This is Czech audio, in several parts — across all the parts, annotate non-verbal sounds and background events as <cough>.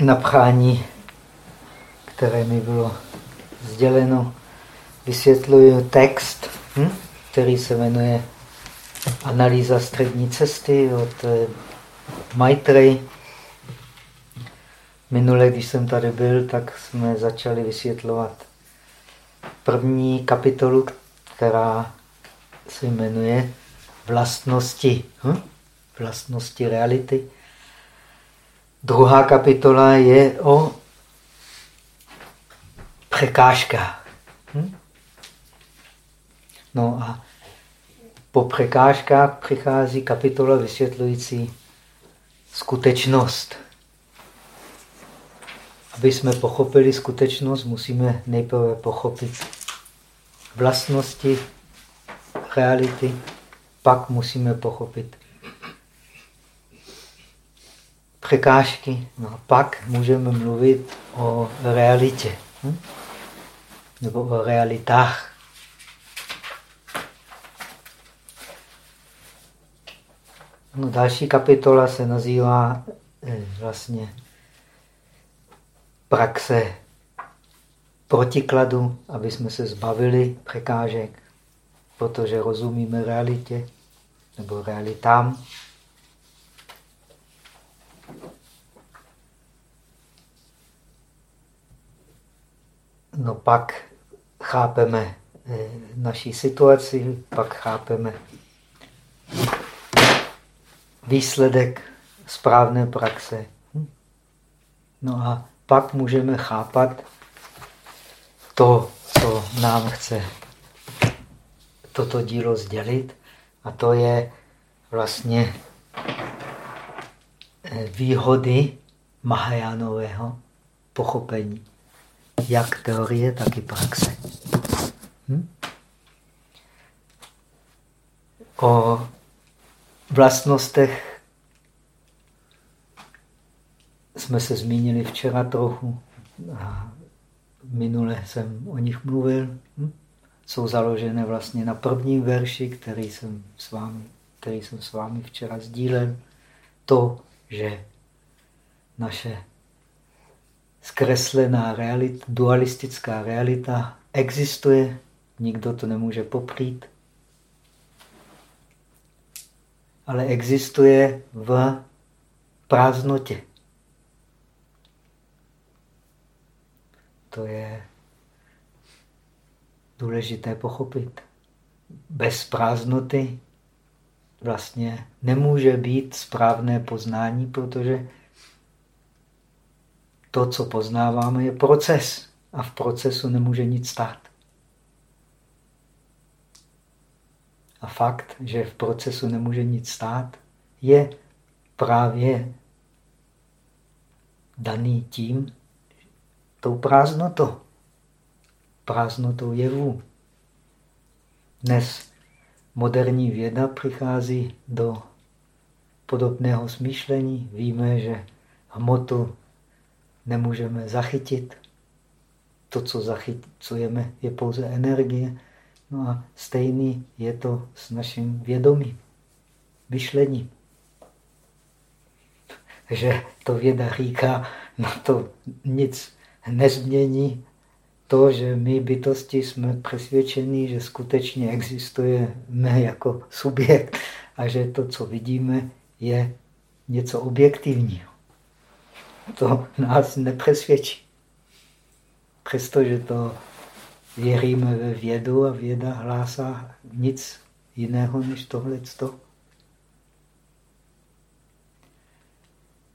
na které mi bylo sděleno, vysvětluji text, hm? který se jmenuje Analýza střední cesty od eh. Minule, když jsem tady byl, tak jsme začali vysvětlovat první kapitolu, která se jmenuje Vlastnosti. Hm? Vlastnosti reality. Druhá kapitola je o překážkách. Hm? No a po překážkách přichází kapitola vysvětlující skutečnost. Aby jsme pochopili skutečnost, musíme nejprve pochopit vlastnosti reality, pak musíme pochopit překážky, no pak můžeme mluvit o realitě hm? nebo o realitách. No, další kapitola se nazývá eh, vlastně praxe protikladu, aby jsme se zbavili překážek, protože rozumíme realitě nebo realitám. No pak chápeme eh, naší situaci, pak chápeme výsledek správné praxe. Hm? No a pak můžeme chápat to, co nám chce toto dílo sdělit, a to je vlastně eh, výhody Mahajánového pochopení. Jak teorie, tak i praxe. Hm? O vlastnostech jsme se zmínili včera trochu. A minule jsem o nich mluvil. Hm? Jsou založené vlastně na prvním verši, který jsem s vámi, který jsem s vámi včera sdílel. To, že naše zkreslená realita, dualistická realita existuje, nikdo to nemůže poprít, ale existuje v prázdnotě. To je důležité pochopit. Bez prázdnoty vlastně nemůže být správné poznání, protože to, co poznáváme, je proces a v procesu nemůže nic stát. A fakt, že v procesu nemůže nic stát, je právě daný tím, tou prázdnotou, prázdnotou jevů. Dnes moderní věda přichází do podobného smýšlení. Víme, že hmotu nemůžeme zachytit. To, co zachycujeme, je pouze energie. No a stejný je to s naším vědomím, myšlením. Že to věda říká, no to nic nezmění to, že my bytosti jsme přesvědčeni, že skutečně existujeme jako subjekt a že to, co vidíme, je něco objektivního. To nás nepřesvědčí. Přestože to věříme ve vědu a věda hlásá nic jiného než tohle.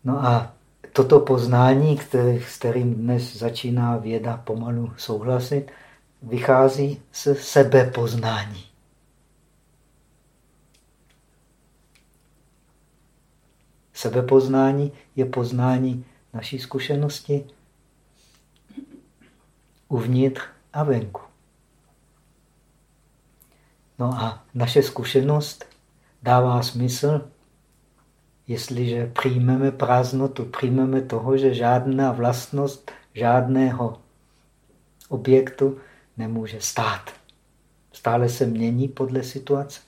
No a toto poznání, které, s kterým dnes začíná věda pomalu souhlasit, vychází z sebepoznání. Sebepoznání je poznání naší zkušenosti uvnitř a venku. No a naše zkušenost dává smysl Jestliže přijmeme prázdnotu, přijmeme toho, že žádná vlastnost žádného objektu nemůže stát. Stále se mění podle situace.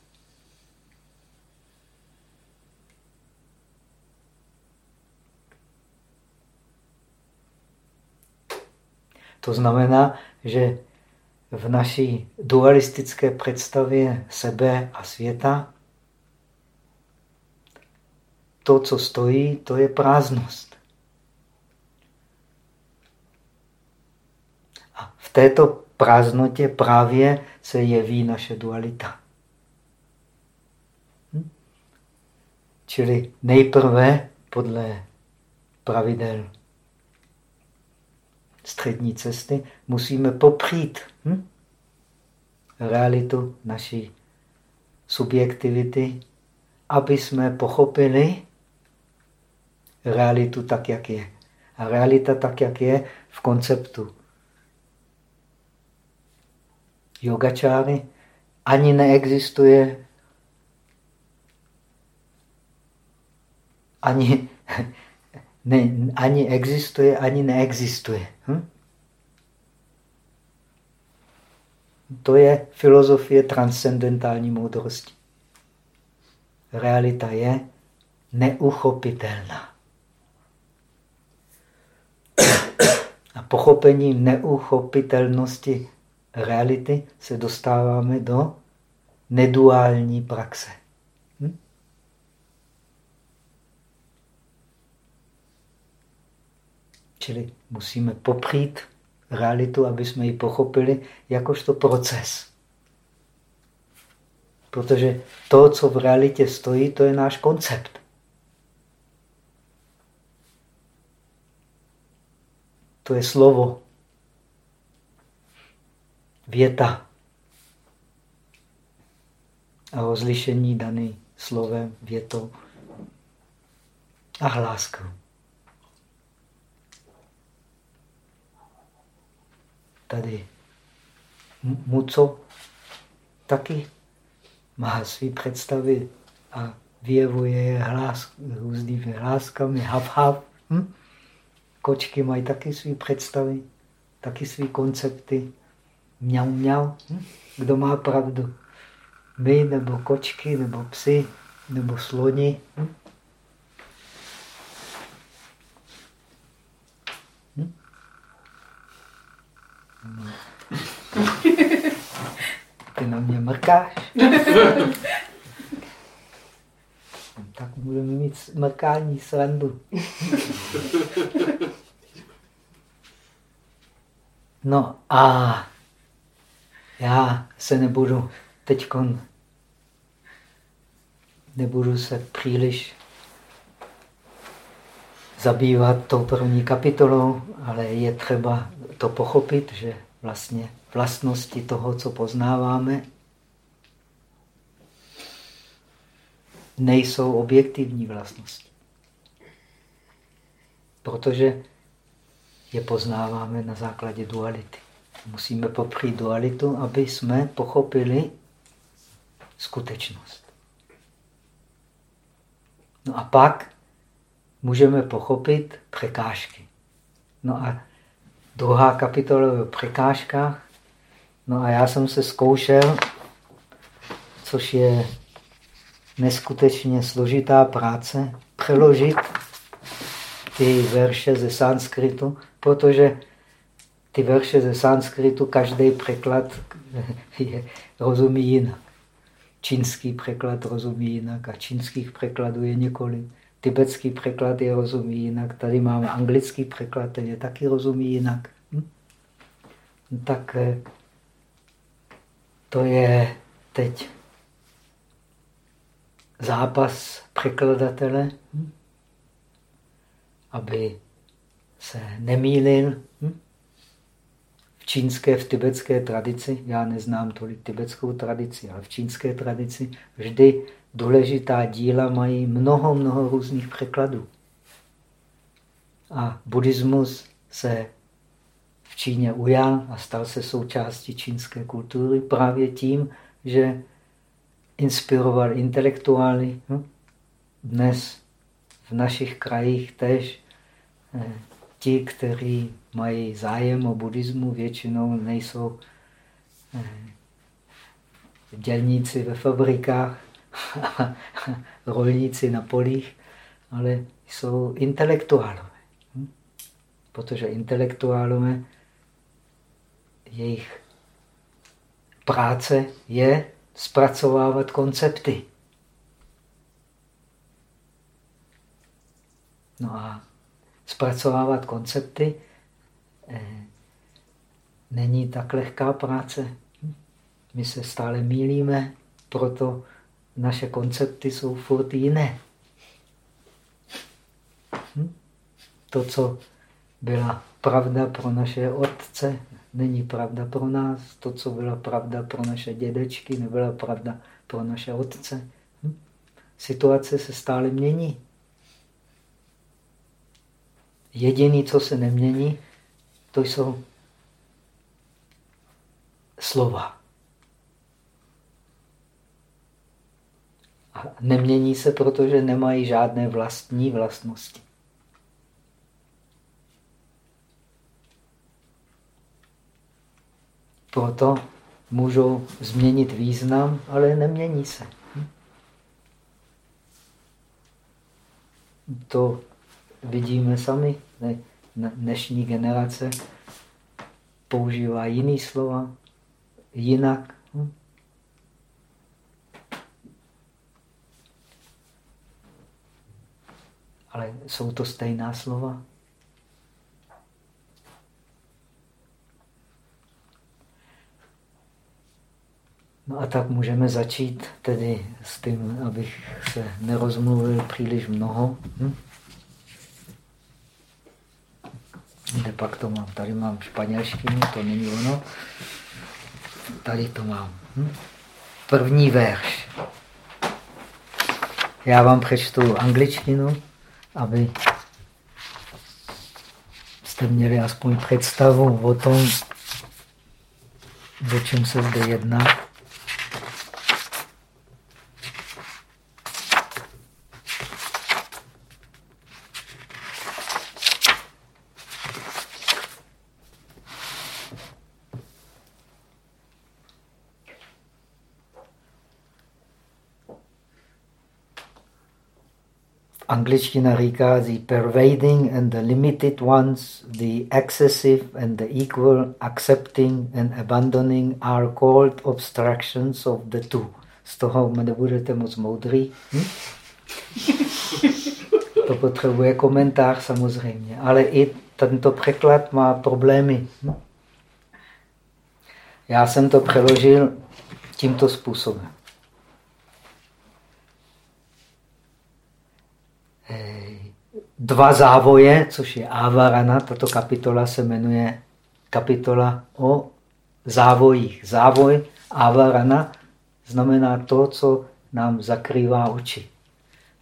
To znamená, že v naší dualistické představě sebe a světa to, co stojí, to je prázdnost. A v této prázdnotě právě se jeví naše dualita. Hm? Čili nejprve podle pravidel střední cesty musíme popřít hm? realitu naší subjektivity, aby jsme pochopili realitu tak, jak je. A realita tak, jak je v konceptu yogačáry, ani neexistuje, ani, ne, ani existuje, ani neexistuje. Hm? To je filozofie transcendentální moudrosti. Realita je neuchopitelná. A pochopením neuchopitelnosti reality se dostáváme do neduální praxe. Čili musíme popřít realitu, aby jsme ji pochopili jakožto proces. Protože to, co v realitě stojí, to je náš koncept. To je slovo. Věta. A rozlišení daný slovem, větou a hláskou. Tady Muco taky má své představy a vyjevuje je hlás, různými hláskami, hav, hav. Hm? Kočky mají taky své představy, taky své koncepty. Mňau, mňau. Hm? Kdo má pravdu? My, nebo kočky, nebo psy, nebo sloni. Hm? Ty na mě mrkáš. tak budeme mít mrkání srandu. No a já se nebudu teď nebudu se příliš zabývat tou první kapitolou, ale je třeba to pochopit, že vlastně vlastnosti toho, co poznáváme, nejsou objektivní vlastnosti. Protože je poznáváme na základě duality. Musíme popřít dualitu, aby jsme pochopili skutečnost. No a pak můžeme pochopit překážky. No a druhá kapitola o překážkách. No a já jsem se zkoušel, což je neskutečně složitá práce, přeložit ty verše ze sanskritu, protože ty verše ze sanskritu každý překlad <laughs> je, rozumí jinak. Čínský překlad rozumí jinak a čínských překladů je několik. Tibetský překlad je rozumí jinak. Tady máme anglický překlad, ten je taky rozumí jinak. Hm? Tak eh, to je teď zápas překladatele, hm? aby se nemýlil. Hm? V čínské, v tibetské tradici, já neznám tolik tibetskou tradici, ale v čínské tradici vždy důležitá díla mají mnoho, mnoho různých překladů. A buddhismus se v Číně ujal a stal se součástí čínské kultury právě tím, že inspiroval intelektuály. Hm? Dnes v našich krajích tež eh, ti, kteří mají zájem o buddhismu, většinou nejsou eh, dělníci ve fabrikách, <laughs> rolníci na polích, ale jsou intelektuálové. Hm? Protože intelektuálové jejich práce je zpracovávat koncepty. No a zpracovávat koncepty eh, není tak lehká práce. My se stále mílíme, proto naše koncepty jsou furt jiné. Hm? To, co byla pravda pro naše otce, není pravda pro nás. To, co byla pravda pro naše dědečky, nebyla pravda pro naše otce. Hm? Situace se stále mění. Jediný, co se nemění, to jsou slova. A nemění se, protože nemají žádné vlastní vlastnosti. Proto můžou změnit význam, ale nemění se. To vidíme sami. Ne? Dnešní generace používá jiný slova, jinak. Ale jsou to stejná slova. No a tak můžeme začít tedy s tím, abych se nerozmluvil příliš mnoho. Hm? Kde pak to mám? Tady mám španělštinu, to není ono. Tady to mám. Hm? První verš. Já vám přečtu angličtinu, aby jste měli aspoň představu o tom, o čem se zde jedná. Angličtina říká the pervading and the limited ones, the excessive and the equal, accepting and abandoning are called obstructions of the two. Z toho nebudete moc moudrý. Hm? <laughs> To potřebuje komentář samozřejmě, ale i tento překlad má problémy. Hm? Já jsem to přeložil tímto způsobem. Dva závoje, což je Avarana. Tato kapitola se jmenuje kapitola o závojích. Závoj Avarana znamená to, co nám zakrývá oči.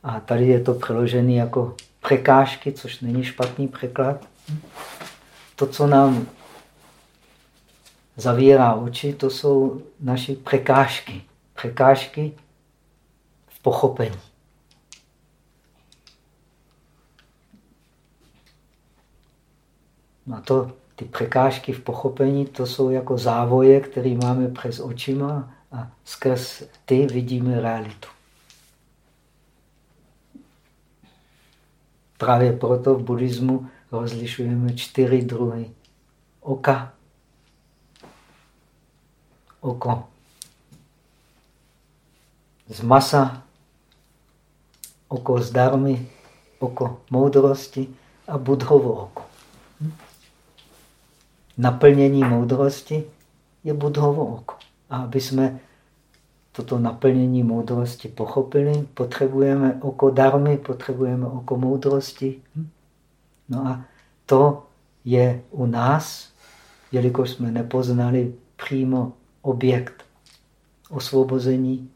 A tady je to přeložené jako překážky, což není špatný překlad. To, co nám zavírá oči, to jsou naše překážky. Překážky v pochopení. No a to, ty překážky v pochopení, to jsou jako závoje, které máme přes očima a skrz ty vidíme realitu. Právě proto v buddhismu rozlišujeme čtyři druhy oka. Oko z masa, oko z oko moudrosti a budhovo oko naplnění moudrosti je budhovo oko. A aby jsme toto naplnění moudrosti pochopili, potřebujeme oko darmy, potřebujeme oko moudrosti. Hm? No a to je u nás, jelikož jsme nepoznali přímo objekt osvobození,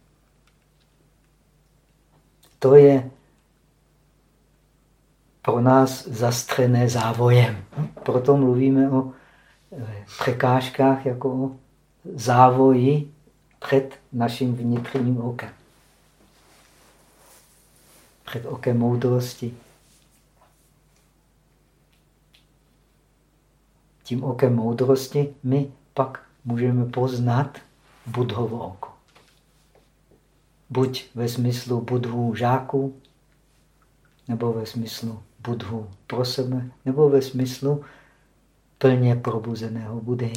to je pro nás zastřené závojem. Hm? Proto mluvíme o překážkách jako závoji před naším vnitřním okem. Před okem moudrosti. Tím okem moudrosti my pak můžeme poznat budhovo oko. Buď ve smyslu budhů žáků, nebo ve smyslu budhů pro sebe, nebo ve smyslu plně probuzeného Budhy.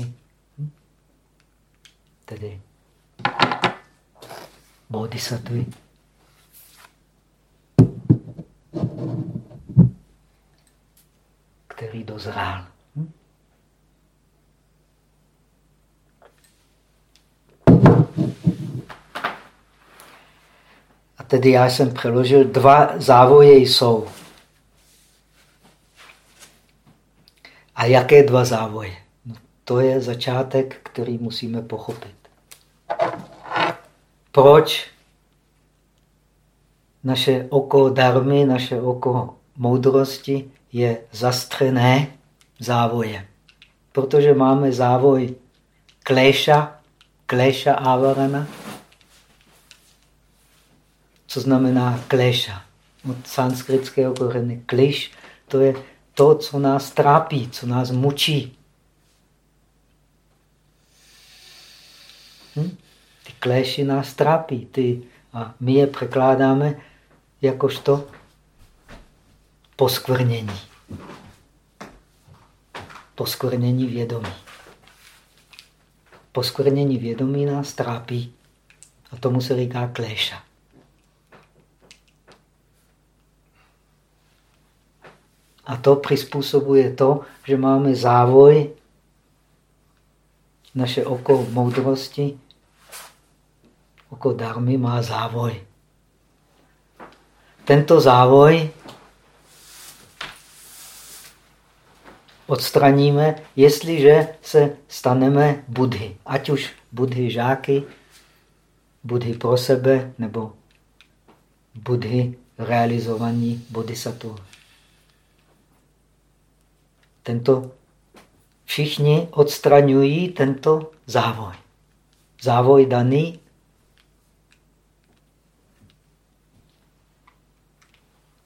Tedy bodhisattvy. který dozrál. A tedy já jsem přeložil, dva závoje jsou. A jaké dva závoje? No, to je začátek, který musíme pochopit. Proč naše oko darmy, naše oko moudrosti je zastřené závojem. Protože máme závoj kléša, kléša avarana. Co znamená kléša? Od sanskritského kořeny kliš, to je to, co nás trápí, co nás mučí. Hm? Ty kléši nás trápí, ty, a my je překládáme jakožto poskvrnění. Poskvrnění vědomí. Poskvrnění vědomí nás trápí. A tomu se říká kléša. A to přizpůsobuje to, že máme závoj, naše oko moudrosti, oko darmy má závoj. Tento závoj odstraníme, jestliže se staneme budhy. Ať už budhy žáky, budhy pro sebe, nebo budhy realizovaní bodhisattva. Tento, všichni odstraňují tento závoj. Závoj daný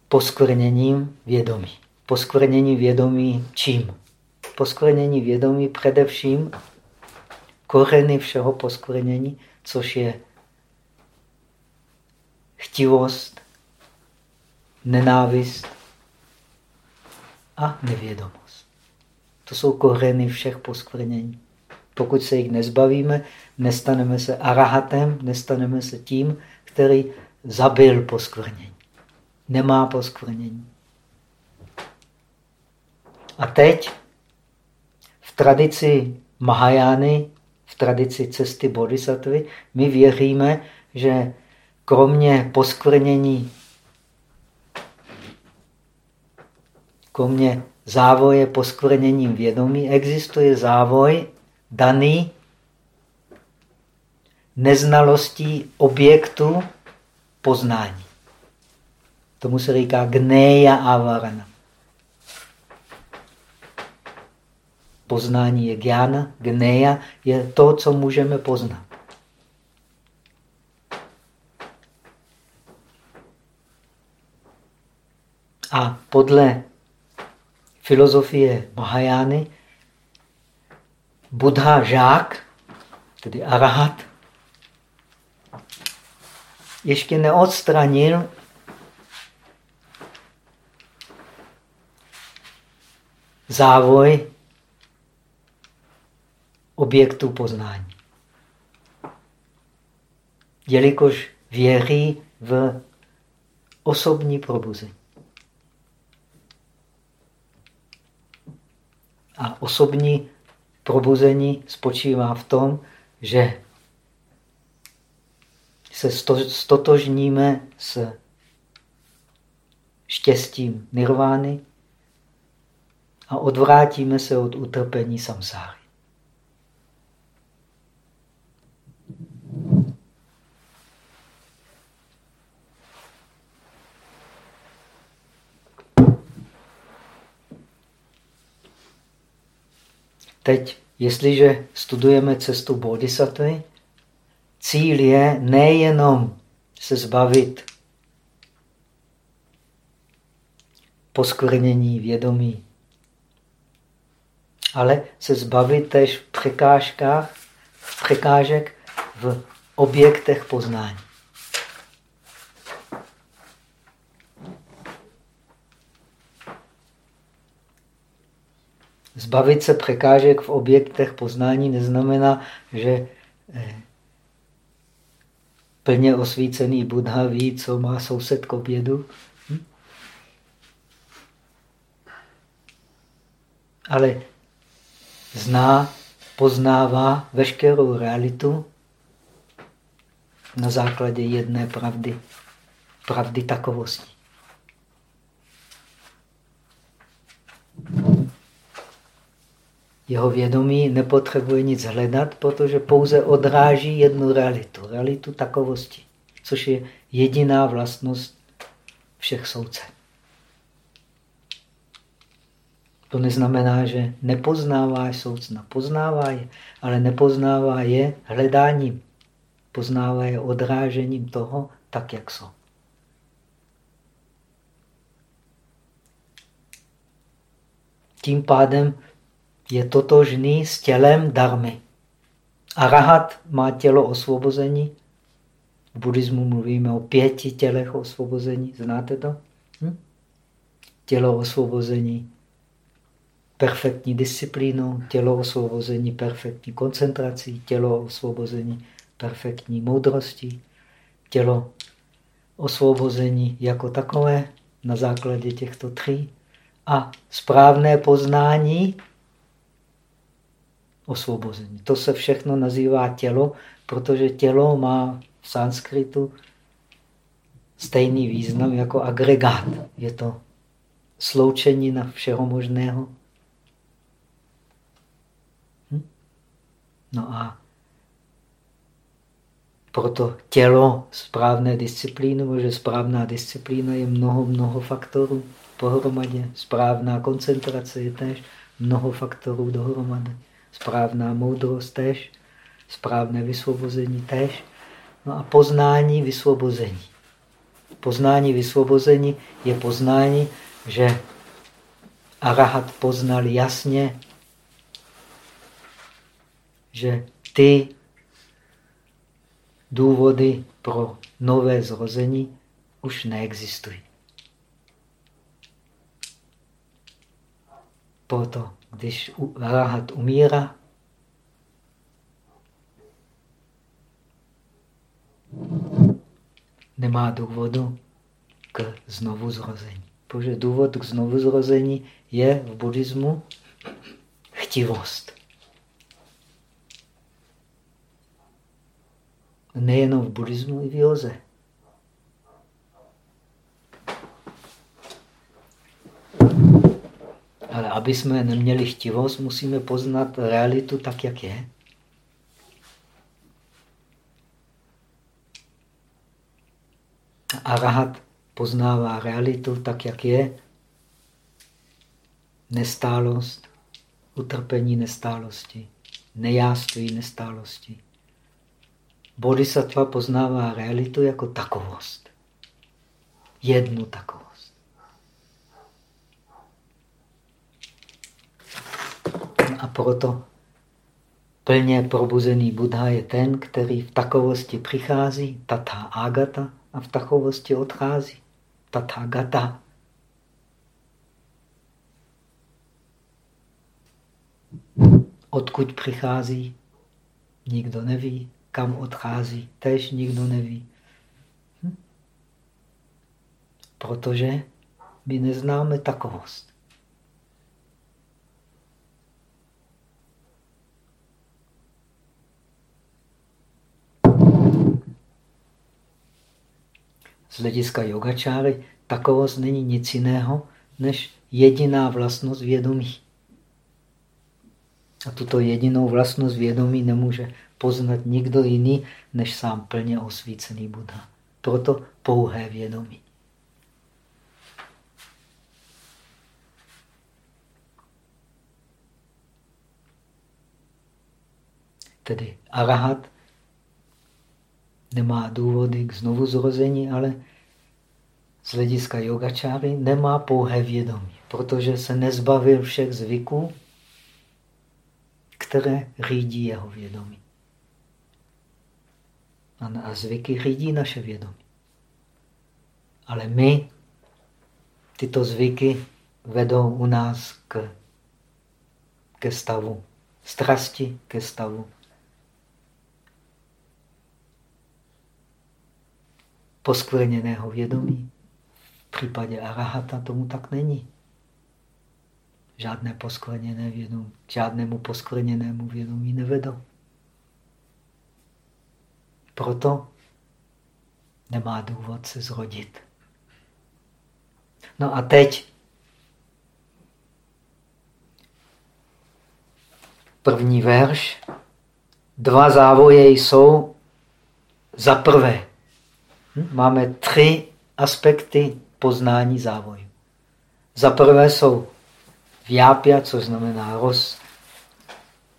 poskvrněním vědomí poskvrnění vědomí čím? Poskvrnění vědomí především kořeny všeho poskvrnění, což je chtivost, nenávist a nevědomost. To jsou kořeny všech poskvrnění. Pokud se jich nezbavíme, nestaneme se arahatem, nestaneme se tím, který zabil poskvrnění. Nemá poskvrnění. A teď v tradici Mahajány, v tradici cesty bodhisattvy, my věříme, že kromě poskvrnění, kromě závoje poskvrněním vědomí, existuje závoj daný neznalostí objektu poznání. Tomu se říká gneja avarana. Poznání je gyana, gneja je to, co můžeme poznat. A podle filozofie Mahajány Buddha žák, tedy arahat, ještě neodstranil závoj objektů poznání. Jelikož věří v osobní probuzení. A osobní probuzení spočívá v tom, že se stotožníme s štěstím nirvány a odvrátíme se od utrpení samsáry. Teď, jestliže studujeme cestu bodhisattvy, cíl je nejenom se zbavit poskvrnění vědomí, ale se zbavit tež v překážkách, v překážek v objektech poznání. Zbavit se překážek v objektech poznání neznamená, že eh, plně osvícený Buddha ví, co má soused k obědu. Hm? Ale zná, poznává veškerou realitu na základě jedné pravdy, pravdy takovosti. Jeho vědomí nepotřebuje nic hledat, protože pouze odráží jednu realitu, realitu takovosti, což je jediná vlastnost všech soudce. To neznamená, že nepoznáváš soucna. Poznává je, ale nepoznává je hledáním. Poznává je odrážením toho, tak jak jsou. Tím pádem je totožný s tělem darmy. A rahat má tělo osvobození. V buddhismu mluvíme o pěti tělech osvobození. Znáte to? Hm? Tělo osvobození perfektní disciplínou, tělo osvobození perfektní koncentrací, tělo osvobození perfektní moudrostí, tělo osvobození jako takové na základě těchto tří a správné poznání osvobození. To se všechno nazývá tělo, protože tělo má v sanskritu stejný význam jako agregát. Je to sloučenina všeho možného. Hm? No a proto tělo správné disciplíny, protože správná disciplína je mnoho, mnoho faktorů pohromadě. Správná koncentrace je tež mnoho faktorů dohromady správná moudrost tež, správné vysvobození tež, no a poznání vysvobození. Poznání vysvobození je poznání, že arahat poznal jasně, že ty důvody pro nové zrození už neexistují. Proto když rahat umírá, nemá důvodu k znovu zrození. Protože důvod k znovu zrození je v buddhismu chtivost. Nejenom v buddhismu, i v józe. Ale aby jsme neměli chtivost, musíme poznat realitu tak, jak je. A rahat poznává realitu tak, jak je. Nestálost, utrpení nestálosti, nejáství nestálosti. Bodhisattva poznává realitu jako takovost. Jednu takovost. A proto plně probuzený Buddha je ten, který v takovosti přichází, tatha agata, a v takovosti odchází, tatha gata. Odkud přichází, nikdo neví. Kam odchází, tež nikdo neví. Hm? Protože my neznáme takovost. Z hlediska yogačáry takovost není nic jiného, než jediná vlastnost vědomí. A tuto jedinou vlastnost vědomí nemůže poznat nikdo jiný, než sám plně osvícený Buddha. Proto pouhé vědomí. Tedy arahat nemá důvody k znovu zrození, ale z hlediska yogačáry nemá pouhé vědomí, protože se nezbavil všech zvyků, které řídí jeho vědomí. A zvyky řídí naše vědomí. Ale my tyto zvyky vedou u nás k, ke stavu strasti, ke stavu poskvrněného vědomí. V případě arahata tomu tak není. Žádné poskvrněné vědomí, žádnému poskvrněnému vědomí nevedou. Proto nemá důvod se zrodit. No a teď první verš. Dva závoje jsou za prvé. Máme tři aspekty poznání závoju. Za prvé jsou vjápia, což znamená roz,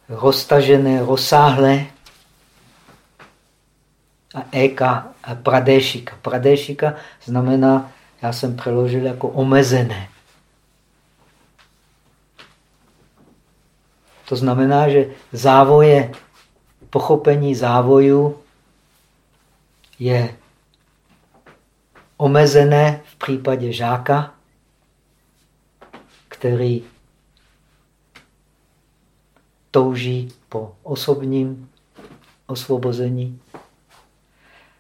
roztažené, rozsáhlé, a eka a pradešika. Pradešika znamená, já jsem přeložil jako omezené. To znamená, že závoje, pochopení závoju je omezené v případě žáka, který touží po osobním osvobození.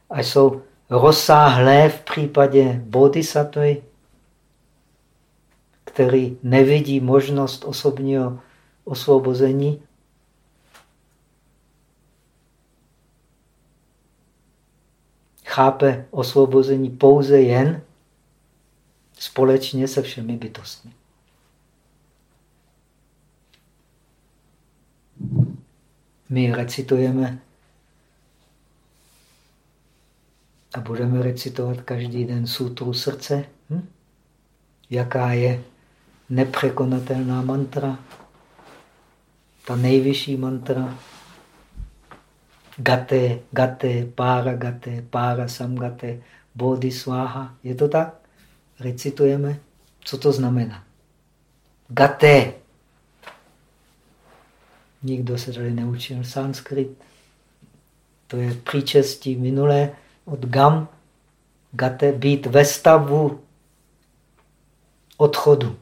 A jsou rozsáhlé v případě bodhisattvy, který nevidí možnost osobního osvobození, chápe osvobození pouze jen společně se všemi bytostmi. My recitujeme a budeme recitovat každý den sutru srdce. Hm? Jaká je nepřekonatelná mantra? Ta nejvyšší mantra. Gate, gate, para gate, para samgate, bodhisváha. Je to tak? Recitujeme. Co to znamená? Gate. Nikdo se tady neučil sanskrit. To je příčestí minulé od gam, gate, být ve stavu odchodu.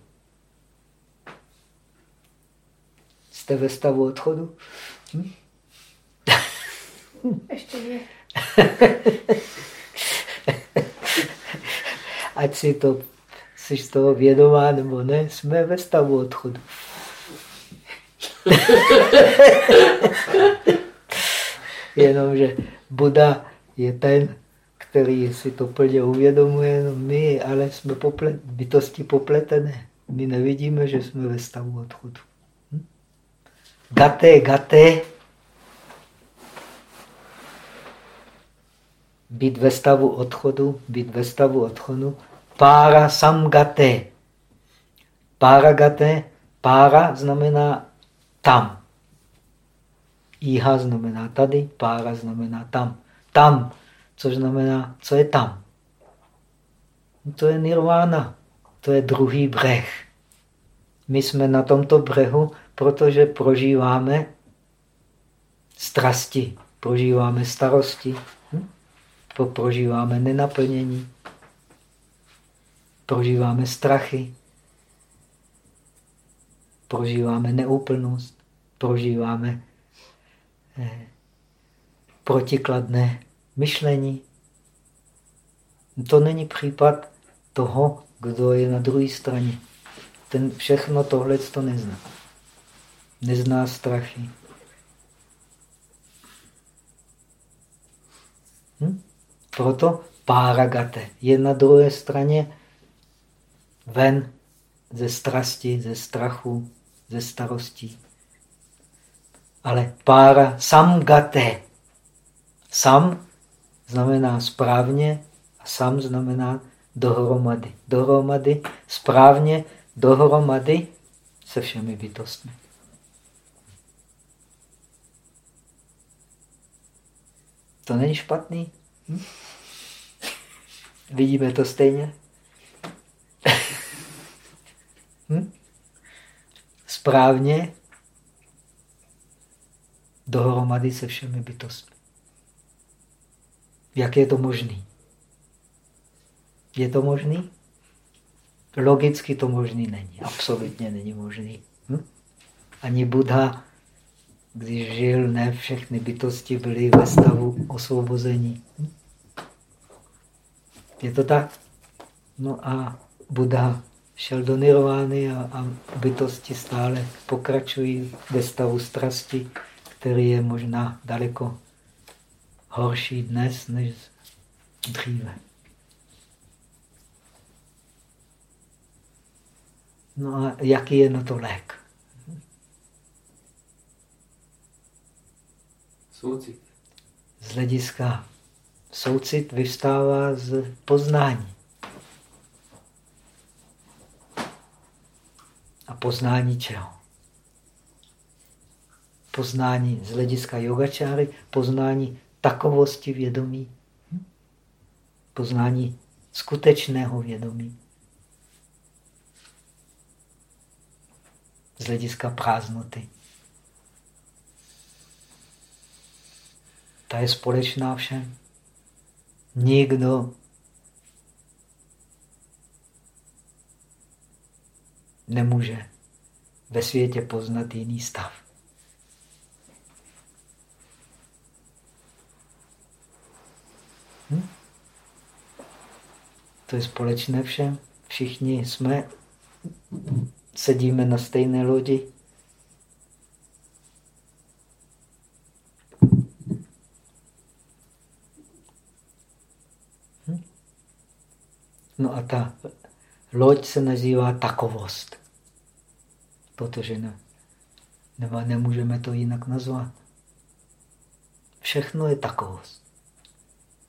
Jste ve stavu odchodu? Hm? <laughs> Ještě ne. <laughs> Ať si to, jsi z toho vědomá nebo ne, jsme ve stavu odchodu. <laughs> Jenomže Buda je ten, který si to plně uvědomuje. No my ale jsme poplet, bytosti popletené. My nevidíme, že jsme ve stavu odchodu. Hm? Gaté, gaté. Být ve stavu odchodu, být ve stavu odchodu. Pára samgaté. Pára gaté. Pára znamená tam. Iha znamená tady, pára znamená tam tam, což znamená, co je tam. To je nirvana, to je druhý břeh. My jsme na tomto břehu, protože prožíváme strasti, prožíváme starosti, hm? prožíváme nenaplnění, prožíváme strachy, prožíváme neúplnost, prožíváme eh, protikladné myšlení. To není případ toho, kdo je na druhé straně. Ten všechno tohle to nezná. Nezná strachy. Proto páragate je na druhé straně ven ze strasti, ze strachu, ze starostí. Ale pára samgate Sam znamená správně a sam znamená dohromady. Dohromady, správně, dohromady se všemi bytostmi. To není špatný? Hm? Vidíme to stejně? hm? Správně dohromady se všemi bytostmi. Jak je to možný? Je to možný? Logicky to možný není. Absolutně není možný. Hm? Ani Buddha, když žil, ne všechny bytosti byly ve stavu osvobození. Hm? Je to tak? No a Buddha šel do nirvány a, a bytosti stále pokračují ve stavu strasti, který je možná daleko horší dnes než dříve. No a jaký je na to lék? Soucit. Z hlediska soucit vystává z poznání. A poznání čeho? Poznání z hlediska yogačáry, poznání takovosti vědomí, poznání skutečného vědomí. Z hlediska prázdnoty. Ta je společná všem. Nikdo nemůže ve světě poznat jiný stav. Hm? To je společné všem. Všichni jsme, sedíme na stejné lodi. Hm? No a ta loď se nazývá takovost protože ne, nebo nemůžeme to jinak nazvat. Všechno je takovost.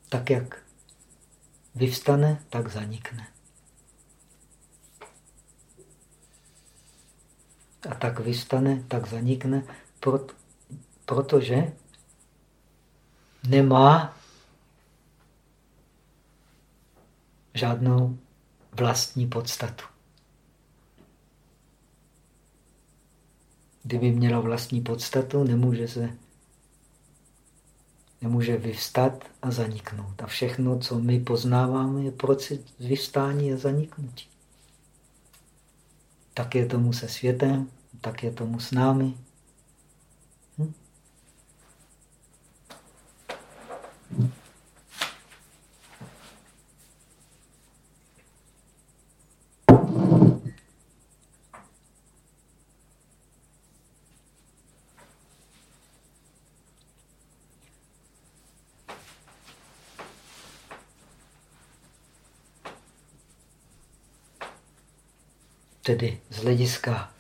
Tak, jak vyvstane, tak zanikne. A tak vystane, tak zanikne, protože nemá žádnou vlastní podstatu. Kdyby měla vlastní podstatu, nemůže se nemůže vyvstat a zaniknout. A všechno, co my poznáváme, je proces vyvstání a zaniknutí. Tak je tomu se světem, tak je tomu s námi. Hm? Tedy z hlediska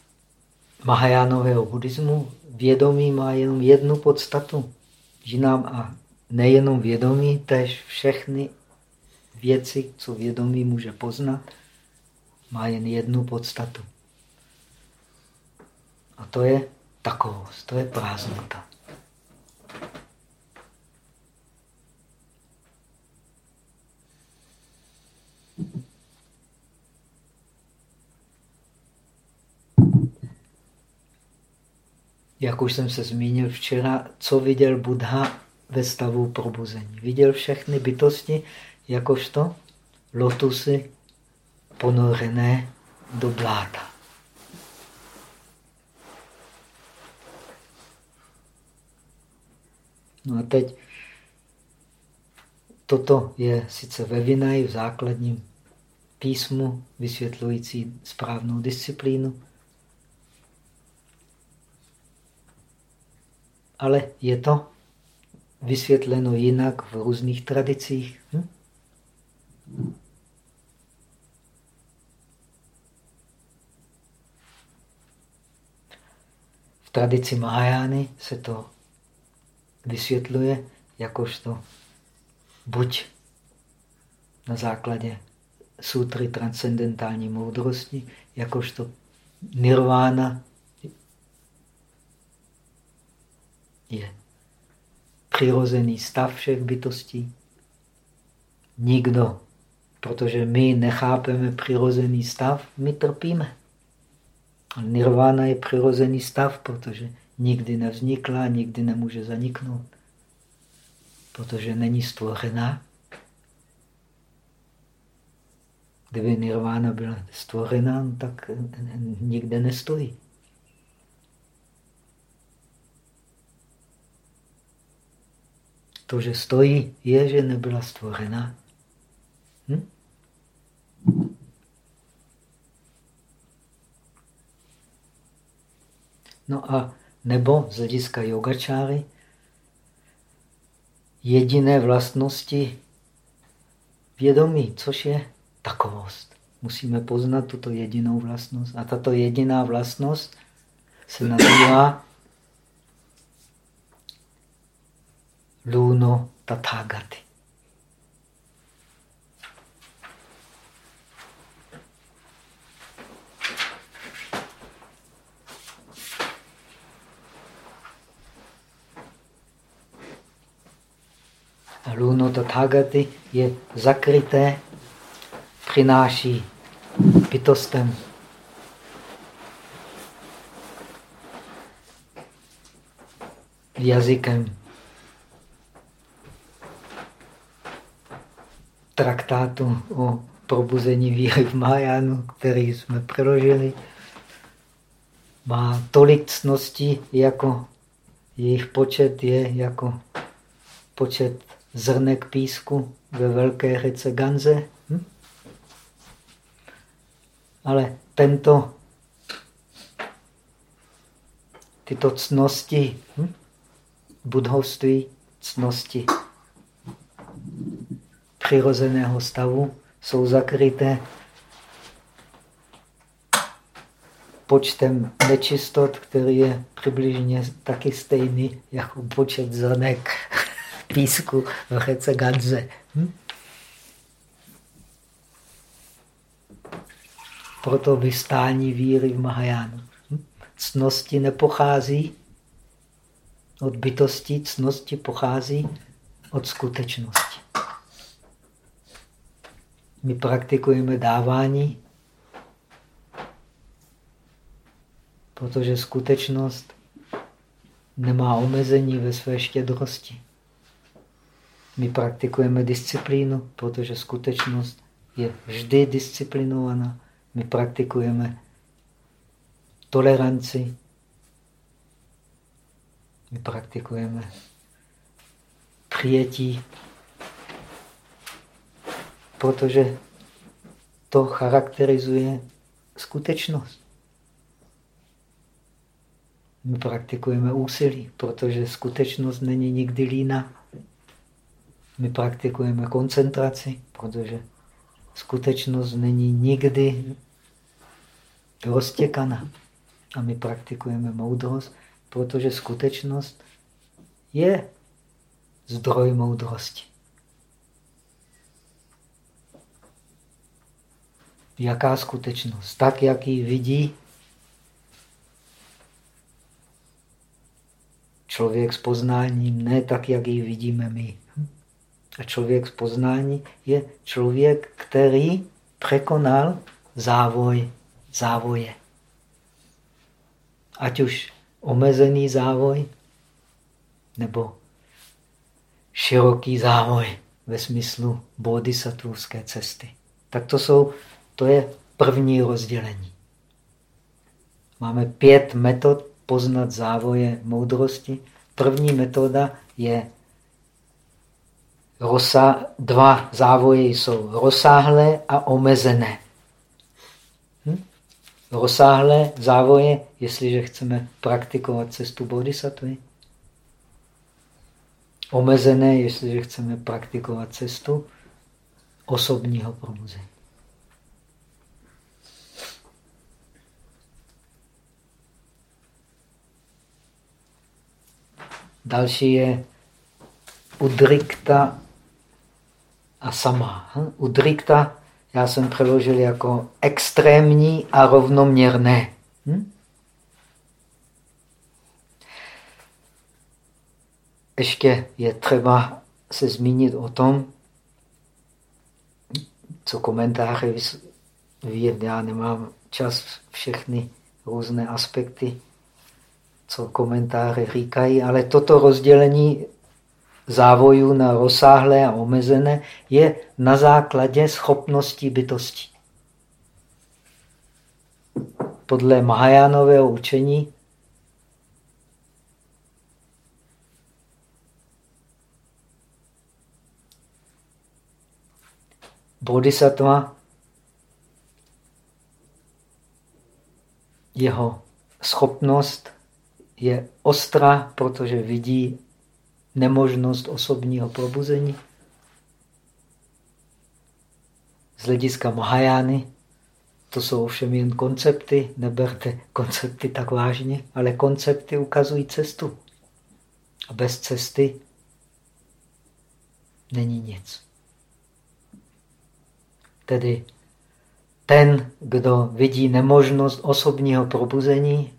Mahajánového buddhismu, vědomí má jenom jednu podstatu. Jinám a nejenom vědomí, tež všechny věci, co vědomí může poznat, má jen jednu podstatu. A to je takovost, to je prázdnota. Jak už jsem se zmínil včera, co viděl Buddha ve stavu probuzení. Viděl všechny bytosti jakožto lotusy ponorené do bláta. No a teď toto je sice ve Vinaj v základním písmu vysvětlující správnou disciplínu, ale je to vysvětleno jinak v různých tradicích. Hm? V tradici Mahajány se to vysvětluje jakožto buď na základě sutry transcendentální moudrosti, jakožto nirvána je přirozený stav všech bytostí. Nikdo, protože my nechápeme přirozený stav, my trpíme. Nirvana je přirozený stav, protože nikdy nevznikla, nikdy nemůže zaniknout. Protože není stvořená. Kdyby nirvana byla stvořená, tak nikde nestojí. To, že stojí, je, že nebyla stvořena. Hm? No a nebo z hlediska yogačáry jediné vlastnosti vědomí, což je takovost. Musíme poznat tuto jedinou vlastnost. A tato jediná vlastnost se nazývá Luno Tathagati. Luno Tathagati je zakryté, přináší bytostem jazykem traktátu o probuzení víry v Mahajánu, který jsme přeložili, má tolik cností, jako jejich počet je jako počet zrnek písku ve velké řece Ganze. Hm? Ale tento, tyto cnosti hm? budhovství, cnosti přirozeného stavu jsou zakryté počtem nečistot, který je přibližně taky stejný jako počet zrnek písku v řece Gadze. Hm? Proto vystání víry v Mahajánu. Hm? Cnosti nepochází od bytosti, cnosti pochází od skutečnosti. My praktikujeme dávání, protože skutečnost nemá omezení ve své štědrosti. My praktikujeme disciplínu, protože skutečnost je vždy disciplinovaná. My praktikujeme toleranci. My praktikujeme přijetí, protože to charakterizuje skutečnost. My praktikujeme úsilí, protože skutečnost není nikdy líná. My praktikujeme koncentraci, protože skutečnost není nikdy roztěkaná. A my praktikujeme moudrost, protože skutečnost je zdroj moudrosti. Jaká skutečnost? Tak, jak ji vidí člověk s poznáním, ne tak, jak ji vidíme my. A člověk z poznání je člověk, který překonal závoj, závoje. Ať už omezený závoj, nebo široký závoj ve smyslu bodhisattvovské cesty. Tak to, jsou, to je první rozdělení. Máme pět metod poznat závoje moudrosti. První metoda je Rosa, dva závoje jsou rozsáhlé a omezené. Hm? Rozsáhlé závoje, jestliže chceme praktikovat cestu bodhisattvy. Omezené, jestliže chceme praktikovat cestu osobního probuzení. Další je udrikta a sama. Hm? Udrikta já jsem přeložil jako extrémní a rovnoměrné. Hm? Ještě je třeba se zmínit o tom, co komentáře. Já nemám čas všechny různé aspekty, co komentáře říkají, ale toto rozdělení závojů na rozsáhlé a omezené je na základě schopností bytosti. Podle Mahajánového učení bodhisattva jeho schopnost je ostrá, protože vidí nemožnost osobního probuzení. Z hlediska Mahajány to jsou ovšem jen koncepty, neberte koncepty tak vážně, ale koncepty ukazují cestu. A bez cesty není nic. Tedy ten, kdo vidí nemožnost osobního probuzení,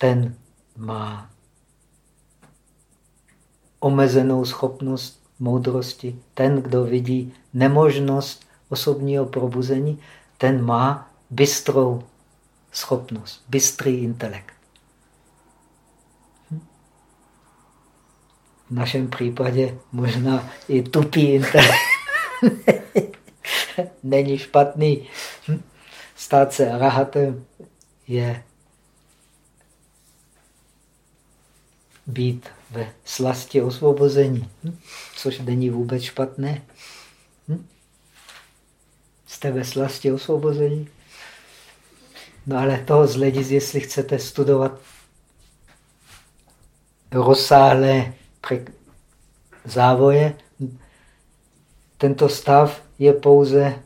ten má omezenou schopnost moudrosti. Ten, kdo vidí nemožnost osobního probuzení, ten má bystrou schopnost, bystrý intelekt. V našem případě možná i tupý intelekt. <laughs> Není špatný. Stát se arahatem je být ve slasti osvobození, což není vůbec špatné. Jste ve slasti osvobození? No ale toho z hledisk, jestli chcete studovat rozsáhlé závoje, tento stav je pouze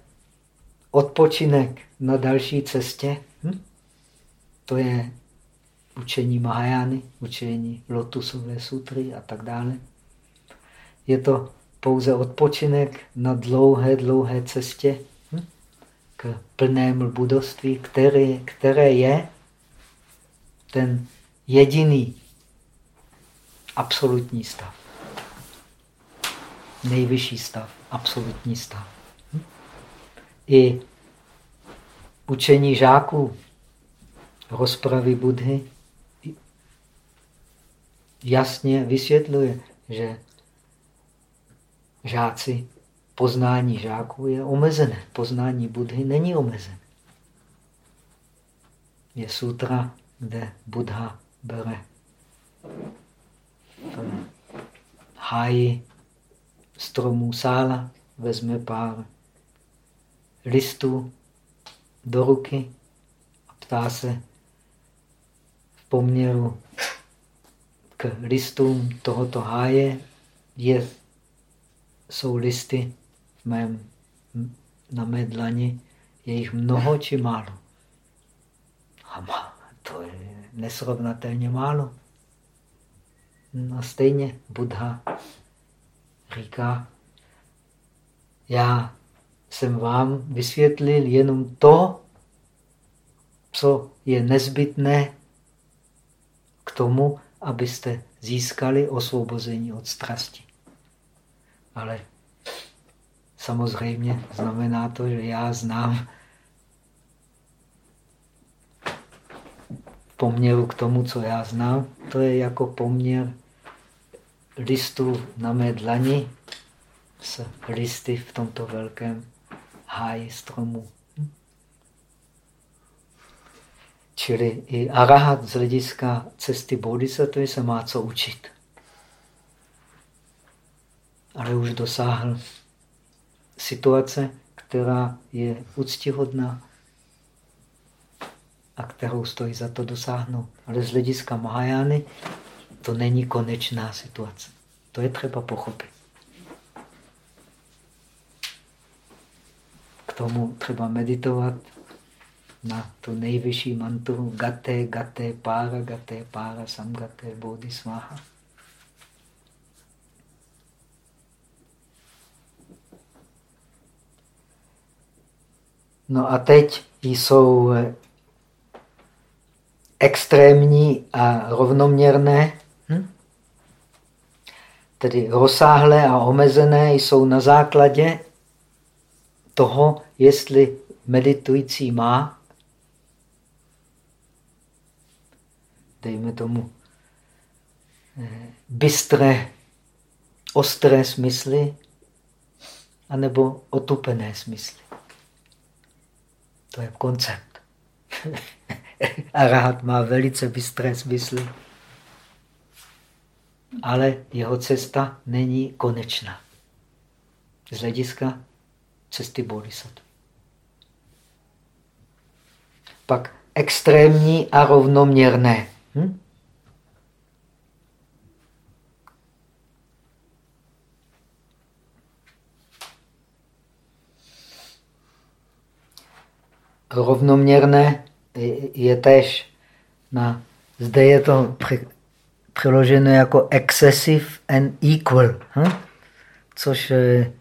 odpočinek na další cestě. Hm? To je učení Mahajány, učení Lotusové sutry a tak dále. Je to pouze odpočinek na dlouhé, dlouhé cestě hm? k plnému budovství, které, které je ten jediný absolutní stav. Nejvyšší stav, absolutní stav. Hm? I učení žáků rozpravy Budhy jasně vysvětluje, že žáci, poznání žáků je omezené. Poznání Budhy není omezené. Je sutra, kde Buddha bere háji stromů sála, vezme pár listů do ruky a ptá se v poměru k listům tohoto háje je, jsou listy v mém, na mé dlani, je jich mnoho či málo? A má, to je nesrovnatelně málo. No stejně Buddha říká, já jsem vám vysvětlil jenom to, co je nezbytné k tomu, abyste získali osvobození od strasti. Ale samozřejmě znamená to, že já znám poměru k tomu, co já znám, to je jako poměr listů na mé dlani s listy v tomto velkém háji stromu. Čili i arahat z hlediska cesty bodhisattva se má co učit. Ale už dosáhl situace, která je úctihodná a kterou stojí za to dosáhnout. Ale z hlediska Mahajány to není konečná situace. To je třeba pochopit. K tomu třeba meditovat na tu nejvyšší mantru Gate, Gate, Pára, Gate, Pára, Samgate, Bodhisvaha. No a teď jsou extrémní a rovnoměrné, hm? tedy rozsáhlé a omezené, jsou na základě toho, jestli meditující má dejme tomu, eh, bystré, ostré smysly, anebo otupené smysly. To je koncept. <laughs> Arahat má velice bystré smysly, ale jeho cesta není konečná. Z hlediska cesty bodhisattva. Pak extrémní a rovnoměrné. Hm? Rovnoměrné je tež na, zde je to přeloženo jako excessive and equal, hm? což eh,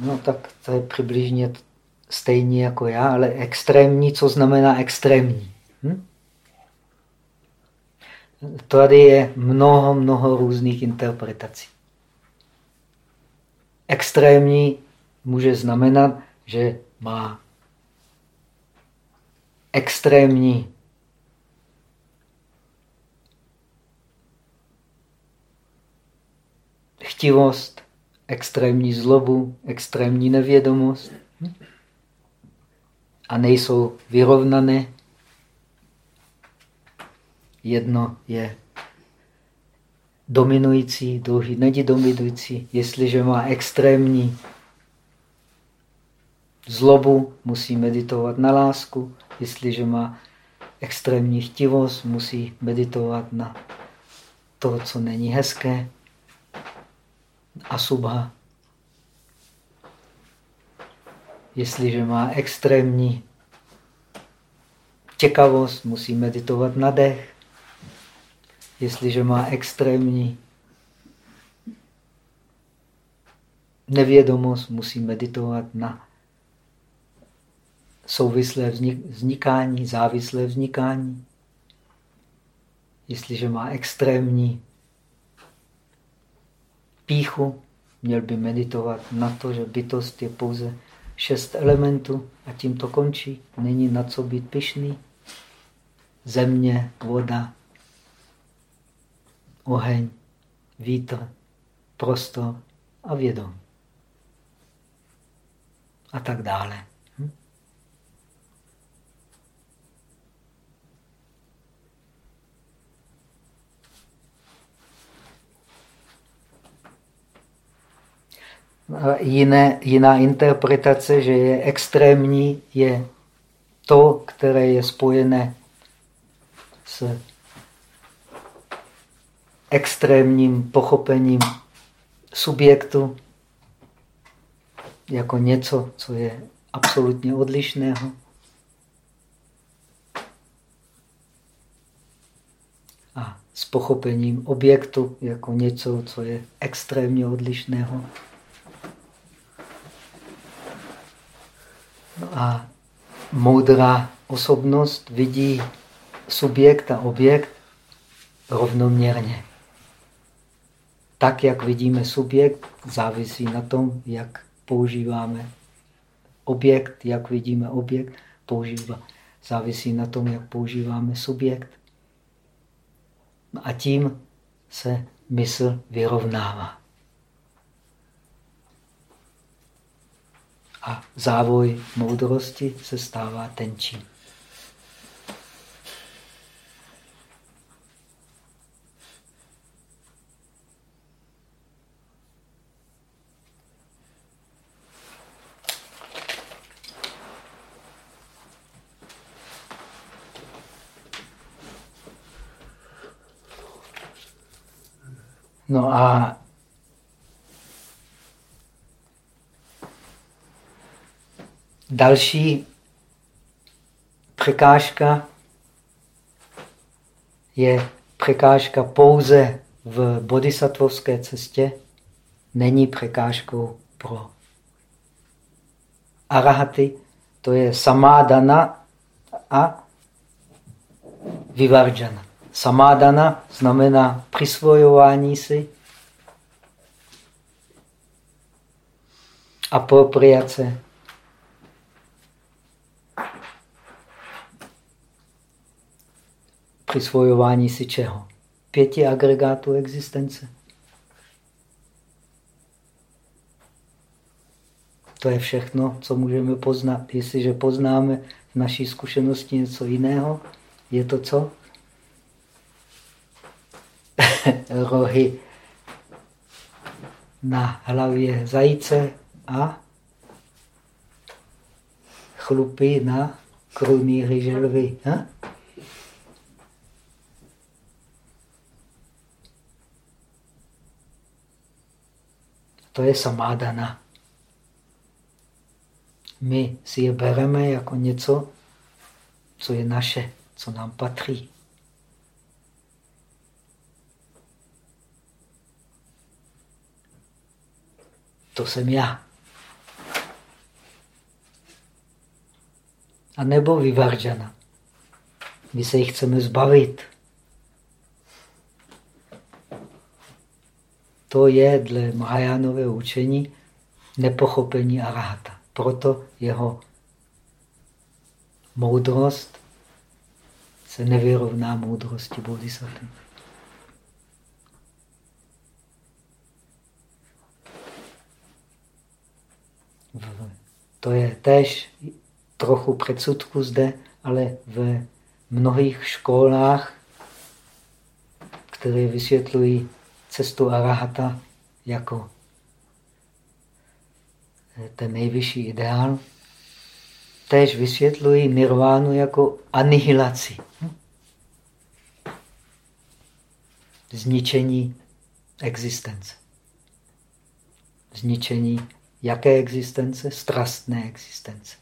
no tak to je přibližně stejný jako já, ale extrémní, co znamená extrémní. Hm? Tady je mnoho, mnoho různých interpretací. Extrémní může znamenat, že má extrémní chtivost, extrémní zlobu, extrémní nevědomost a nejsou vyrovnané. Jedno je dominující, druhý není dominující. Jestliže má extrémní zlobu, musí meditovat na lásku. Jestliže má extrémní chtivost, musí meditovat na to, co není hezké. Asubha. Jestliže má extrémní těkavost, musí meditovat na dech. Jestliže má extrémní nevědomost, musí meditovat na souvislé vznikání, závislé vznikání. Jestliže má extrémní píchu, měl by meditovat na to, že bytost je pouze šest elementů a tím to končí. Není na co být pyšný. Země, voda, oheň, vítr, prostor a vědom. A tak dále. jiné, jiná interpretace, že je extrémní, je to, které je spojené s extrémním pochopením subjektu jako něco, co je absolutně odlišného. A s pochopením objektu jako něco, co je extrémně odlišného. a moudrá osobnost vidí subjekt a objekt rovnoměrně. Tak, jak vidíme subjekt, závisí na tom, jak používáme objekt, jak vidíme objekt, používá, závisí na tom, jak používáme subjekt. A tím se mysl vyrovnává. a závoj moudrosti se stává tenčí. No a Další překážka je překážka pouze v bodhisattvovské cestě, není překážkou pro arahaty, to je samádana a vyvarjana. Samádana znamená přisvojování si, apropriace přisvojování si čeho? Pěti agregátů existence. To je všechno, co můžeme poznat. Jestliže poznáme v naší zkušenosti něco jiného, je to co? <laughs> Rohy na hlavě zajíce a chlupy na krůní ryželvy. Ha? To je samádana. My si je bereme jako něco, co je naše, co nám patří. To jsem já. A nebo vyvaržana. My se jich chceme zbavit. To je dle Mahajánového učení nepochopení arahata. Proto jeho moudrost se nevyrovná moudrosti bodhisattva. To je tež trochu předsudku zde, ale v mnohých školách, které vysvětlují cestu arahata jako ten nejvyšší ideál, též vysvětlují nirvánu jako anihilaci. Zničení existence. Zničení jaké existence? Strastné existence.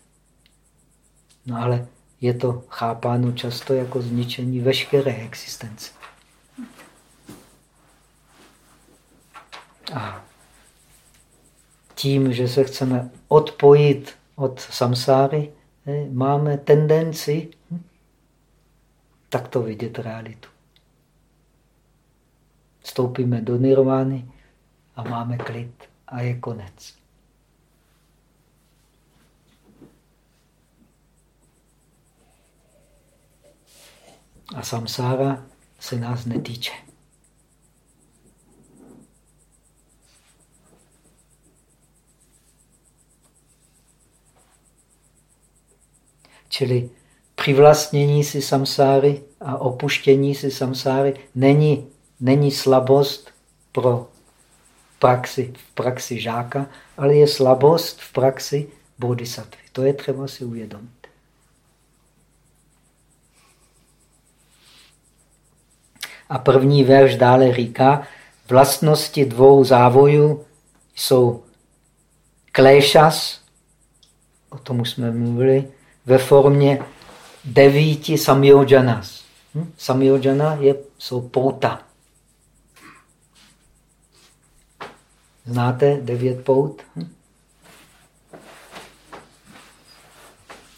No ale je to chápáno často jako zničení veškeré existence. A tím, že se chceme odpojit od samsáry, eh, máme tendenci hm, takto vidět realitu. Vstoupíme do nirvány a máme klid a je konec. A samsára se nás netýče. Čili přivlastnění si samsáry a opuštění si samsáry není, není slabost pro praxi, v praxi žáka, ale je slabost v praxi bodhisattvy. To je třeba si uvědomit. A první verš dále říká, vlastnosti dvou závojů jsou kléšas, o tom už jsme mluvili, ve formě devíti samyojanas. Hm? Samyojana je, jsou pouta. Znáte devět pout? Hm?